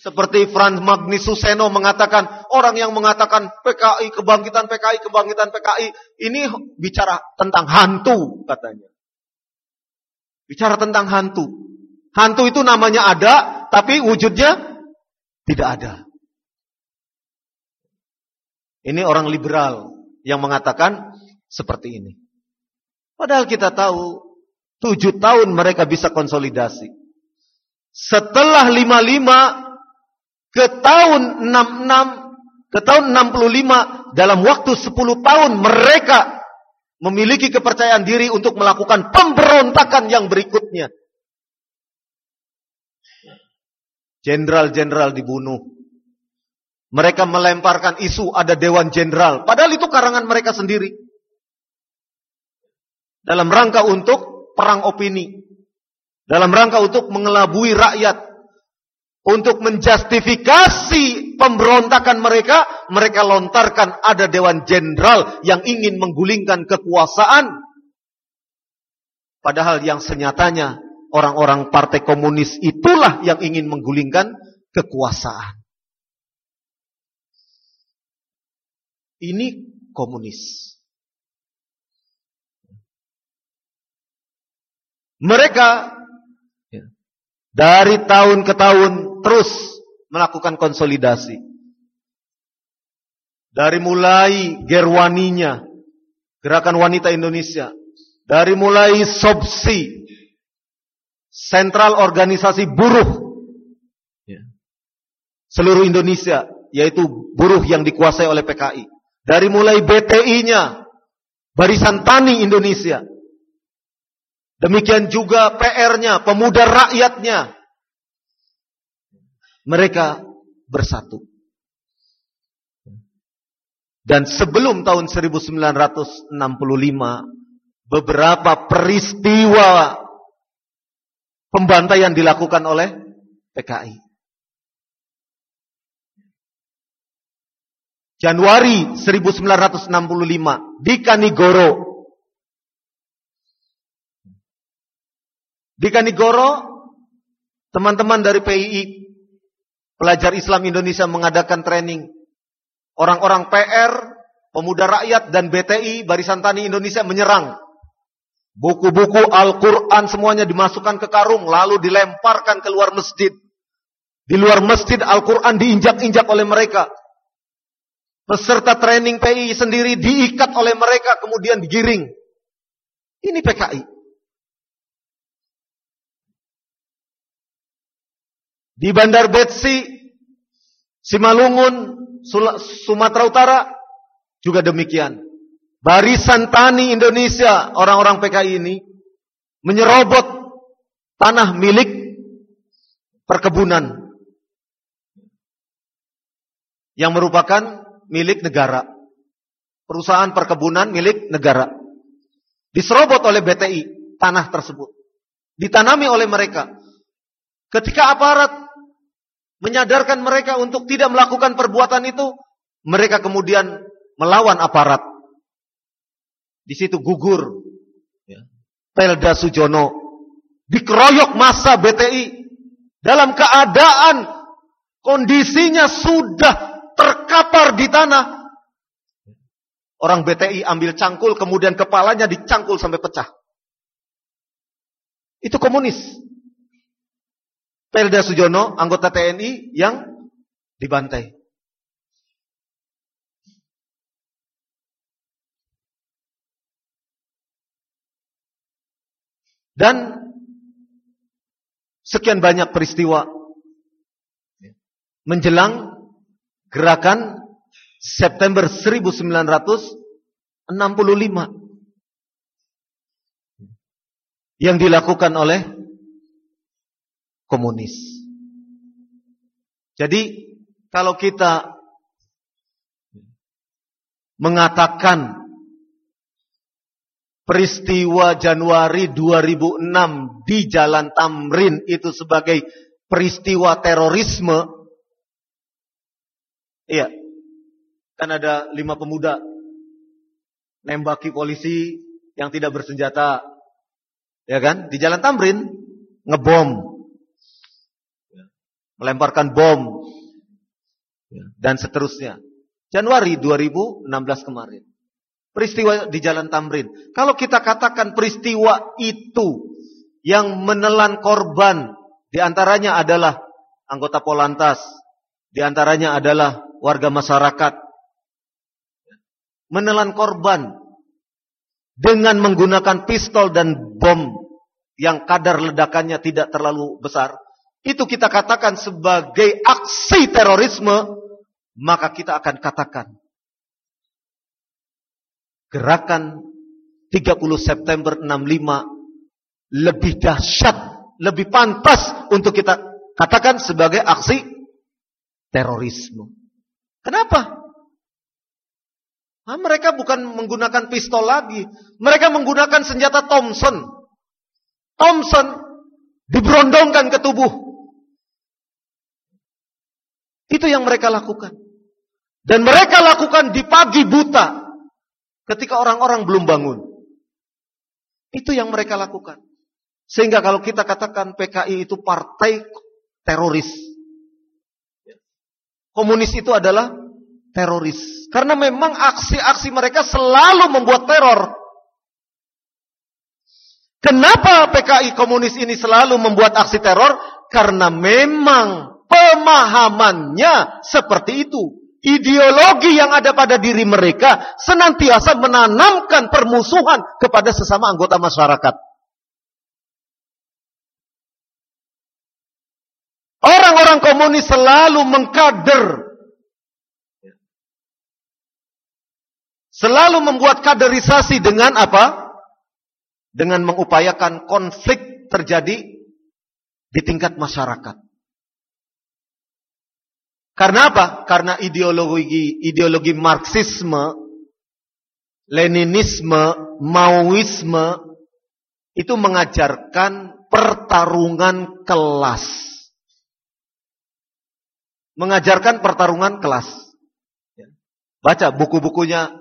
Seperti Franz Magnus Suseno mengatakan, orang yang mengatakan PKI, kebangkitan PKI, kebangkitan PKI, ini bicara tentang hantu katanya. Bicara tentang hantu. Hantu itu namanya ada, tapi wujudnya tidak ada. Ini orang liberal yang mengatakan seperti ini. Padahal kita tahu tujuh tahun mereka bisa konsolidasi. Setelah lima lima ke tahun enam enam ke tahun enam puluh lima dalam waktu sepuluh tahun mereka memiliki kepercayaan diri untuk melakukan pemberontakan yang berikutnya. Jenderal-jenderal dibunuh. Mereka melemparkan isu ada Dewan Jenderal. Padahal itu karangan mereka sendiri. Dalam rangka untuk perang opini. Dalam rangka untuk mengelabui rakyat. Untuk menjustifikasi pemberontakan mereka. Mereka lontarkan ada Dewan Jenderal yang ingin menggulingkan kekuasaan. Padahal yang senyatanya orang-orang partai komunis itulah yang ingin menggulingkan kekuasaan. Ini komunis. Mereka dari tahun ke tahun terus melakukan konsolidasi. Dari mulai Gerwaninya, Gerakan Wanita Indonesia. Dari mulai SOBSI, Sentral Organisasi Buruh. Ya. Seluruh Indonesia, yaitu buruh yang dikuasai oleh PKI. Dari mulai BTI-nya, Barisan Tani Indonesia. Demikian juga PR-nya, pemuda rakyatnya. Mereka bersatu. Dan sebelum tahun 1965, beberapa peristiwa pembantaian dilakukan oleh PKI. Januari 1965 di Kanigoro. Di Kanigoro, teman-teman dari PII, pelajar Islam Indonesia mengadakan training. Orang-orang PR, pemuda rakyat, dan BTI, Barisan Tani Indonesia menyerang. Buku-buku Al-Quran semuanya dimasukkan ke karung, lalu dilemparkan keluar masjid. Di luar masjid Al-Quran diinjak-injak oleh mereka. Peserta training PI sendiri diikat oleh mereka kemudian digiring. Ini PKI. Di Bandar Betsi, Simalungun, Sumatera Utara juga demikian. Barisan Tani Indonesia, orang-orang PKI ini menyerobot tanah milik perkebunan yang merupakan milik negara. Perusahaan perkebunan milik negara. Diserobot oleh BTI tanah tersebut. Ditanami oleh mereka. Ketika aparat menyadarkan mereka untuk tidak melakukan perbuatan itu, mereka kemudian melawan aparat. Di situ gugur ya. Pelda Sujono dikeroyok masa BTI dalam keadaan kondisinya sudah terkapar di tanah. Orang BTI ambil cangkul, kemudian kepalanya dicangkul sampai pecah. Itu komunis. Pelda Sujono, anggota TNI yang dibantai. Dan sekian banyak peristiwa menjelang Gerakan September 1965 yang dilakukan oleh komunis. Jadi kalau kita mengatakan peristiwa Januari 2006 di Jalan Tamrin itu sebagai peristiwa terorisme Iya. Kan ada lima pemuda nembaki polisi yang tidak bersenjata. Ya kan? Di Jalan Tamrin ngebom. Melemparkan bom. Ya, dan seterusnya. Januari 2016 kemarin. Peristiwa di Jalan Tamrin. Kalau kita katakan peristiwa itu yang menelan korban di antaranya adalah anggota Polantas, di antaranya adalah warga masyarakat menelan korban dengan menggunakan pistol dan bom yang kadar ledakannya tidak terlalu besar, itu kita katakan sebagai aksi terorisme, maka kita akan katakan gerakan 30 September 65 lebih dahsyat, lebih pantas untuk kita katakan sebagai aksi terorisme. Kenapa? Nah, mereka bukan menggunakan pistol lagi. Mereka menggunakan senjata Thompson. Thompson diberondongkan ke tubuh. Itu yang mereka lakukan. Dan mereka lakukan di pagi buta. Ketika orang-orang belum bangun. Itu yang mereka lakukan. Sehingga kalau kita katakan PKI itu partai teroris. Komunis itu adalah teroris. Karena memang aksi-aksi mereka selalu membuat teror. Kenapa PKI komunis ini selalu membuat aksi teror? Karena memang pemahamannya seperti itu. Ideologi yang ada pada diri mereka senantiasa menanamkan permusuhan kepada sesama anggota masyarakat. Orang-orang komunis selalu mengkader Selalu membuat kaderisasi dengan apa? Dengan mengupayakan konflik terjadi di tingkat masyarakat. Karena apa? Karena ideologi ideologi Marxisme, Leninisme, Maoisme itu mengajarkan pertarungan kelas. Mengajarkan pertarungan kelas. Ya. Baca buku-bukunya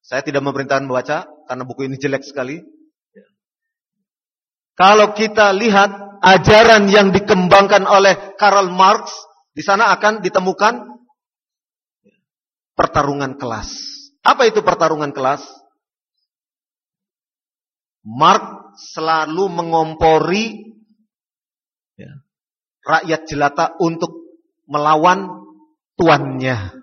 saya tidak memerintahkan membaca karena buku ini jelek sekali. Kalau kita lihat ajaran yang dikembangkan oleh Karl Marx, di sana akan ditemukan pertarungan kelas. Apa itu pertarungan kelas? Marx selalu mengompori ya, rakyat jelata untuk melawan tuannya.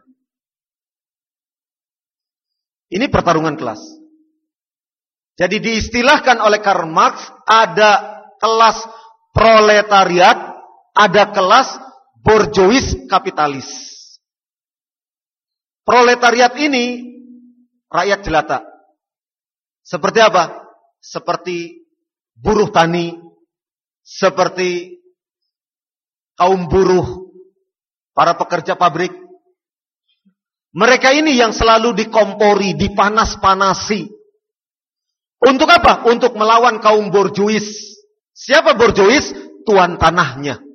Ini pertarungan kelas. Jadi diistilahkan oleh Karl Marx ada kelas proletariat, ada kelas borjuis kapitalis. Proletariat ini rakyat jelata. Seperti apa? Seperti buruh tani, seperti kaum buruh, para pekerja pabrik, mereka ini yang selalu dikompori, dipanas-panasi. Untuk apa? Untuk melawan kaum borjuis. Siapa borjuis? Tuan tanahnya.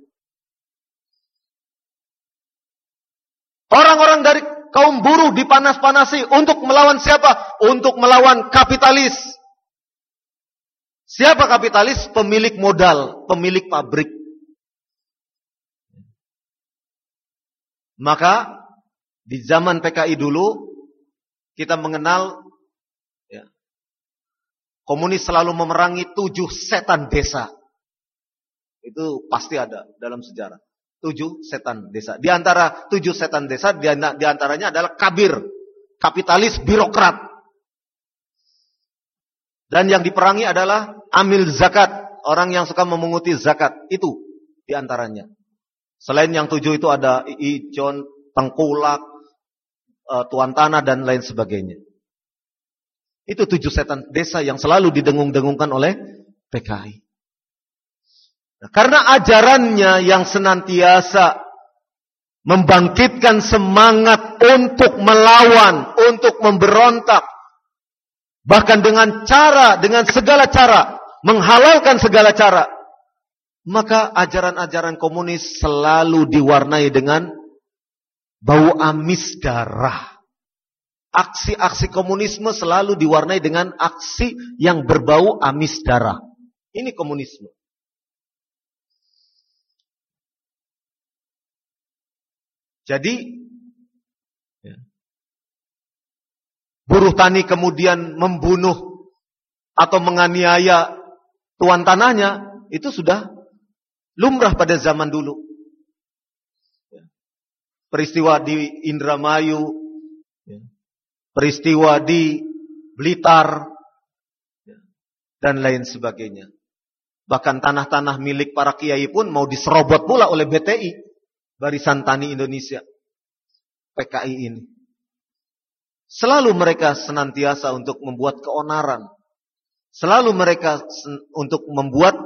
Orang-orang dari kaum buruh dipanas-panasi untuk melawan siapa? Untuk melawan kapitalis. Siapa kapitalis? Pemilik modal, pemilik pabrik. Maka di zaman PKI dulu kita mengenal ya, komunis selalu memerangi tujuh setan desa. Itu pasti ada dalam sejarah. Tujuh setan desa. Di antara tujuh setan desa, di, antaranya adalah kabir, kapitalis, birokrat. Dan yang diperangi adalah amil zakat, orang yang suka memunguti zakat. Itu di antaranya. Selain yang tujuh itu ada ijon, tengkulak, uh, tuan tanah dan lain sebagainya. Itu tujuh setan desa yang selalu didengung-dengungkan oleh PKI. Karena ajarannya yang senantiasa membangkitkan semangat untuk melawan, untuk memberontak, bahkan dengan cara, dengan segala cara, menghalalkan segala cara, maka ajaran-ajaran komunis selalu diwarnai dengan bau amis darah. Aksi-aksi komunisme selalu diwarnai dengan aksi yang berbau amis darah. Ini komunisme. Jadi ya, buruh tani kemudian membunuh atau menganiaya tuan tanahnya itu sudah lumrah pada zaman dulu peristiwa di Indramayu, ya. peristiwa di Blitar, ya. dan lain sebagainya. Bahkan tanah-tanah milik para kiai pun mau diserobot pula oleh BTI, Barisan Tani Indonesia, PKI ini. Selalu mereka senantiasa untuk membuat keonaran. Selalu mereka untuk membuat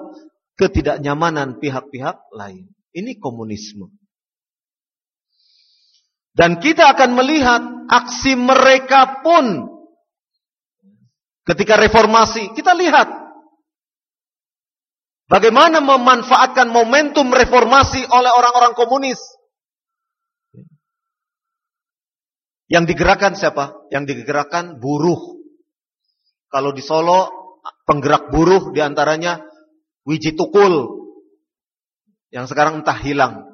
ketidaknyamanan pihak-pihak lain. Ini komunisme. Dan kita akan melihat aksi mereka pun ketika reformasi. Kita lihat bagaimana memanfaatkan momentum reformasi oleh orang-orang komunis. Yang digerakkan siapa? Yang digerakkan buruh. Kalau di Solo, penggerak buruh di antaranya Wiji Tukul. Yang sekarang entah hilang.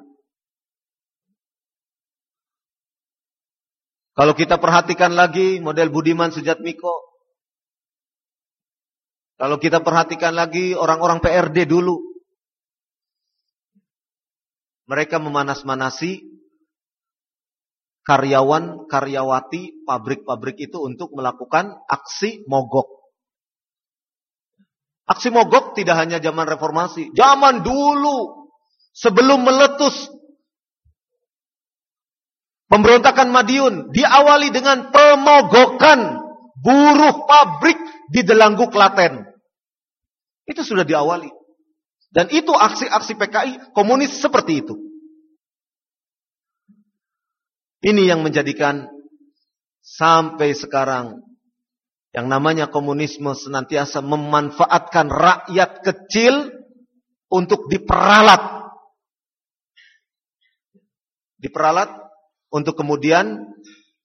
Kalau kita perhatikan lagi model Budiman Sujatmiko. Kalau kita perhatikan lagi orang-orang PRD dulu. Mereka memanas-manasi karyawan, karyawati, pabrik-pabrik itu untuk melakukan aksi mogok. Aksi mogok tidak hanya zaman reformasi. Zaman dulu. Sebelum meletus Pemberontakan Madiun diawali dengan pemogokan buruh pabrik di Delanggu Klaten. Itu sudah diawali. Dan itu aksi-aksi PKI komunis seperti itu. Ini yang menjadikan sampai sekarang yang namanya komunisme senantiasa memanfaatkan rakyat kecil untuk diperalat. Diperalat untuk kemudian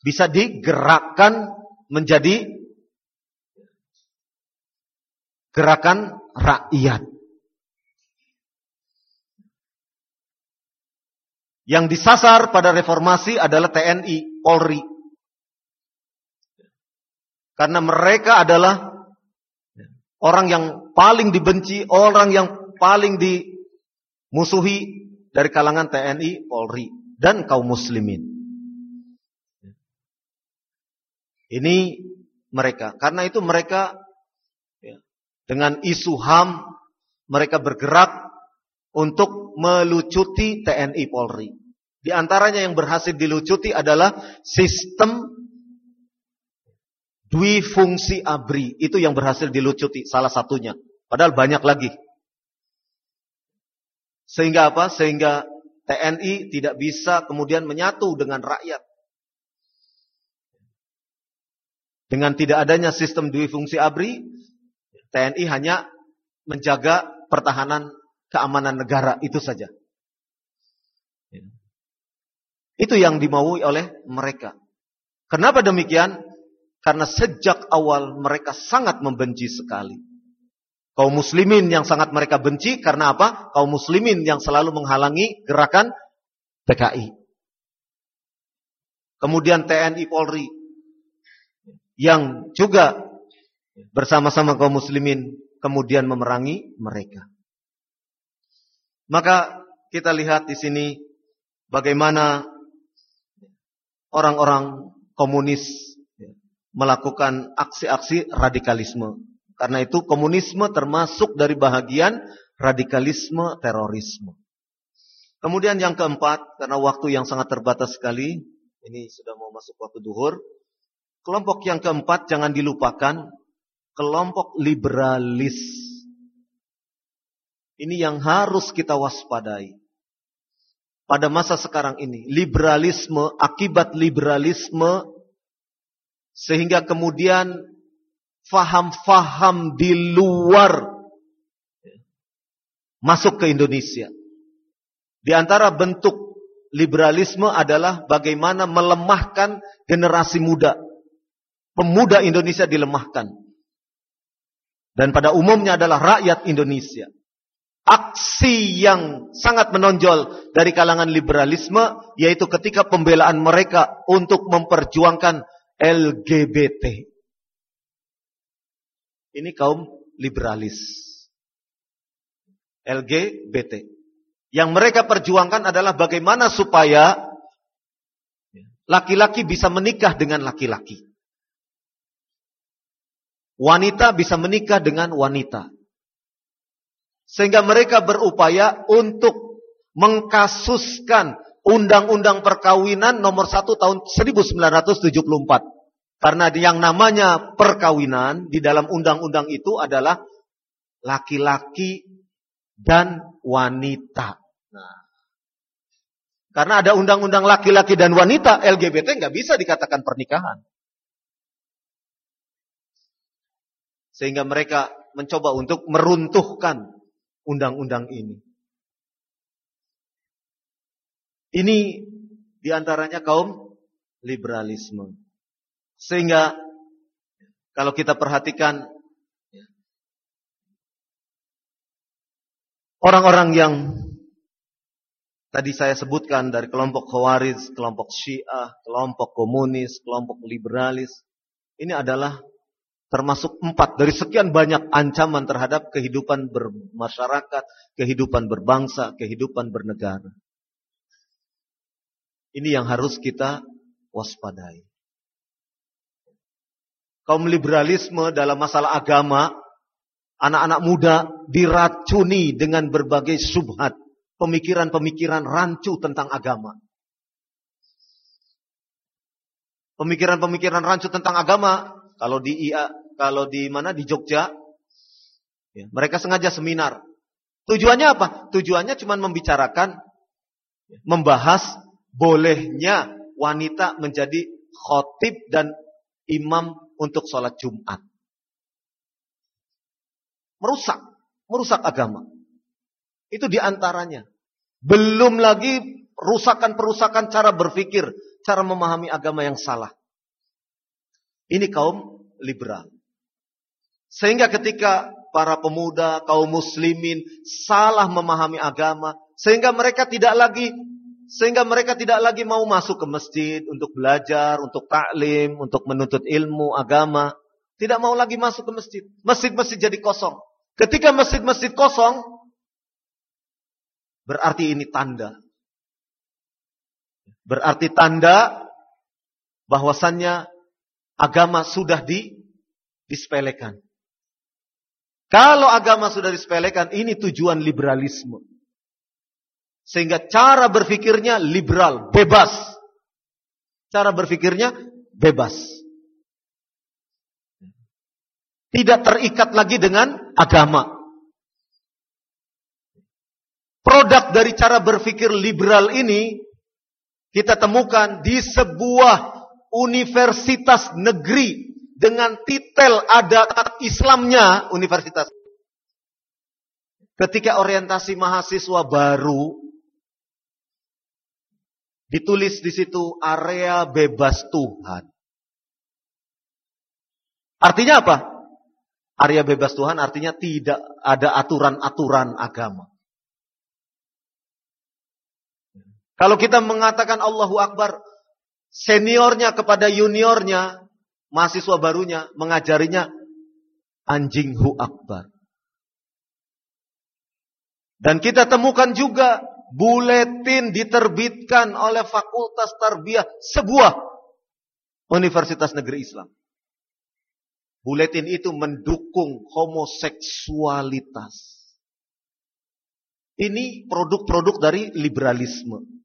bisa digerakkan menjadi gerakan rakyat. Yang disasar pada reformasi adalah TNI, Polri. Karena mereka adalah orang yang paling dibenci, orang yang paling dimusuhi dari kalangan TNI, Polri dan kaum muslimin. Ini mereka. Karena itu mereka dengan isu HAM mereka bergerak untuk melucuti TNI Polri. Di antaranya yang berhasil dilucuti adalah sistem dwi fungsi ABRI. Itu yang berhasil dilucuti salah satunya. Padahal banyak lagi. Sehingga apa? Sehingga TNI tidak bisa kemudian menyatu dengan rakyat. Dengan tidak adanya sistem dui fungsi ABRI, TNI hanya menjaga pertahanan keamanan negara itu saja. Itu yang dimaui oleh mereka. Kenapa demikian? Karena sejak awal mereka sangat membenci sekali. Kaum muslimin yang sangat mereka benci karena apa? Kaum muslimin yang selalu menghalangi gerakan PKI. Kemudian TNI Polri yang juga bersama-sama kaum muslimin kemudian memerangi mereka. Maka kita lihat di sini bagaimana orang-orang komunis melakukan aksi-aksi radikalisme. Karena itu komunisme termasuk dari bahagian radikalisme terorisme. Kemudian yang keempat, karena waktu yang sangat terbatas sekali, ini sudah mau masuk waktu duhur, Kelompok yang keempat jangan dilupakan, kelompok liberalis. Ini yang harus kita waspadai. Pada masa sekarang ini, liberalisme, akibat liberalisme, sehingga kemudian faham-faham di luar masuk ke Indonesia. Di antara bentuk liberalisme adalah bagaimana melemahkan generasi muda pemuda Indonesia dilemahkan. Dan pada umumnya adalah rakyat Indonesia. Aksi yang sangat menonjol dari kalangan liberalisme yaitu ketika pembelaan mereka untuk memperjuangkan LGBT. Ini kaum liberalis. LGBT. Yang mereka perjuangkan adalah bagaimana supaya laki-laki bisa menikah dengan laki-laki. Wanita bisa menikah dengan wanita. Sehingga mereka berupaya untuk mengkasuskan Undang-Undang Perkawinan nomor 1 tahun 1974. Karena yang namanya perkawinan di dalam undang-undang itu adalah laki-laki dan wanita. Nah, Karena ada undang-undang laki-laki dan wanita, LGBT nggak bisa dikatakan pernikahan. Sehingga mereka mencoba untuk meruntuhkan undang-undang ini. Ini di antaranya kaum liberalisme. Sehingga kalau kita perhatikan orang-orang yang tadi saya sebutkan dari kelompok Khawarij, kelompok Syiah, kelompok komunis, kelompok liberalis, ini adalah termasuk empat dari sekian banyak ancaman terhadap kehidupan bermasyarakat, kehidupan berbangsa, kehidupan bernegara. Ini yang harus kita waspadai. Kaum liberalisme dalam masalah agama, anak-anak muda diracuni dengan berbagai subhat, pemikiran-pemikiran rancu tentang agama. Pemikiran-pemikiran rancu tentang agama, kalau di IA, kalau di mana di Jogja, ya, mereka sengaja seminar. Tujuannya apa? Tujuannya cuma membicarakan, membahas bolehnya wanita menjadi khotib dan imam untuk sholat Jumat. Merusak, merusak agama. Itu di antaranya. Belum lagi rusakan-perusakan cara berpikir, cara memahami agama yang salah. Ini kaum liberal. Sehingga ketika para pemuda, kaum muslimin salah memahami agama, sehingga mereka tidak lagi sehingga mereka tidak lagi mau masuk ke masjid untuk belajar, untuk taklim, untuk menuntut ilmu agama. Tidak mau lagi masuk ke masjid. Masjid-masjid jadi kosong. Ketika masjid-masjid kosong, berarti ini tanda. Berarti tanda bahwasannya agama sudah di, disepelekan. Kalau agama sudah disepelekan, ini tujuan liberalisme. Sehingga cara berfikirnya liberal, bebas. Cara berfikirnya bebas. Tidak terikat lagi dengan agama. Produk dari cara berfikir liberal ini kita temukan di sebuah universitas negeri dengan titel ada Islamnya universitas. Ketika orientasi mahasiswa baru Ditulis di situ area bebas Tuhan. Artinya apa? Area bebas Tuhan artinya tidak ada aturan-aturan agama. Kalau kita mengatakan Allahu Akbar, seniornya kepada juniornya, mahasiswa barunya, mengajarinya anjing hu akbar. Dan kita temukan juga buletin diterbitkan oleh Fakultas Tarbiyah sebuah universitas negeri Islam. Buletin itu mendukung homoseksualitas. Ini produk-produk dari liberalisme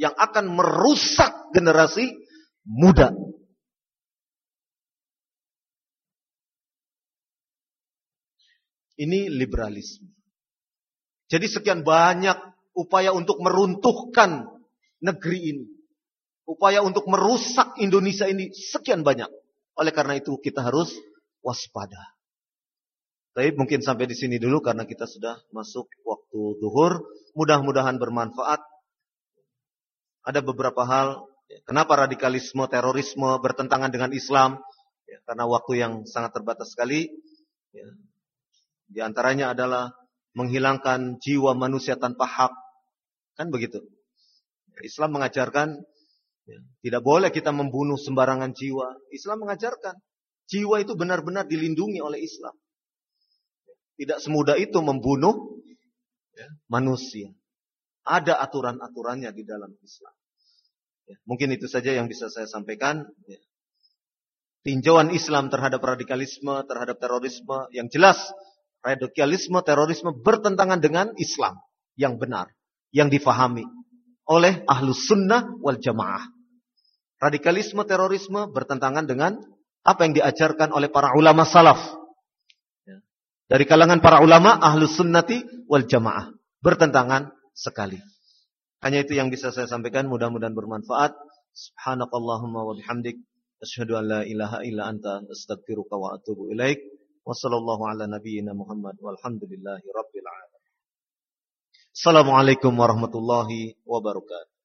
yang akan merusak generasi muda. Ini liberalisme. Jadi sekian banyak upaya untuk meruntuhkan negeri ini. Upaya untuk merusak Indonesia ini sekian banyak. Oleh karena itu kita harus waspada. Tapi mungkin sampai di sini dulu karena kita sudah masuk waktu duhur. Mudah-mudahan bermanfaat. Ada beberapa hal. Kenapa radikalisme, terorisme bertentangan dengan Islam? Ya, karena waktu yang sangat terbatas sekali. Ya. Di antaranya adalah menghilangkan jiwa manusia tanpa hak. Kan begitu. Islam mengajarkan ya, tidak boleh kita membunuh sembarangan jiwa. Islam mengajarkan jiwa itu benar-benar dilindungi oleh Islam. Tidak semudah itu membunuh ya, manusia. Ada aturan-aturannya di dalam Islam. Ya, mungkin itu saja yang bisa saya sampaikan. Ya. Tinjauan Islam terhadap radikalisme, terhadap terorisme yang jelas radikalisme, terorisme bertentangan dengan Islam yang benar yang difahami oleh ahlus sunnah wal jamaah. Radikalisme terorisme bertentangan dengan apa yang diajarkan oleh para ulama salaf. Ya. Dari kalangan para ulama ahlus sunnati wal jamaah. Bertentangan sekali. Hanya itu yang bisa saya sampaikan, mudah-mudahan bermanfaat. Subhanakallahumma wa bihamdik asyhadu an la ilaha illa anta astaghfiruka wa atubu ilaik. Wassallallahu ala nabiyyina Muhammad walhamdulillahi rabbil alamin. Assalamualaikum warahmatullahi wabarakatuh.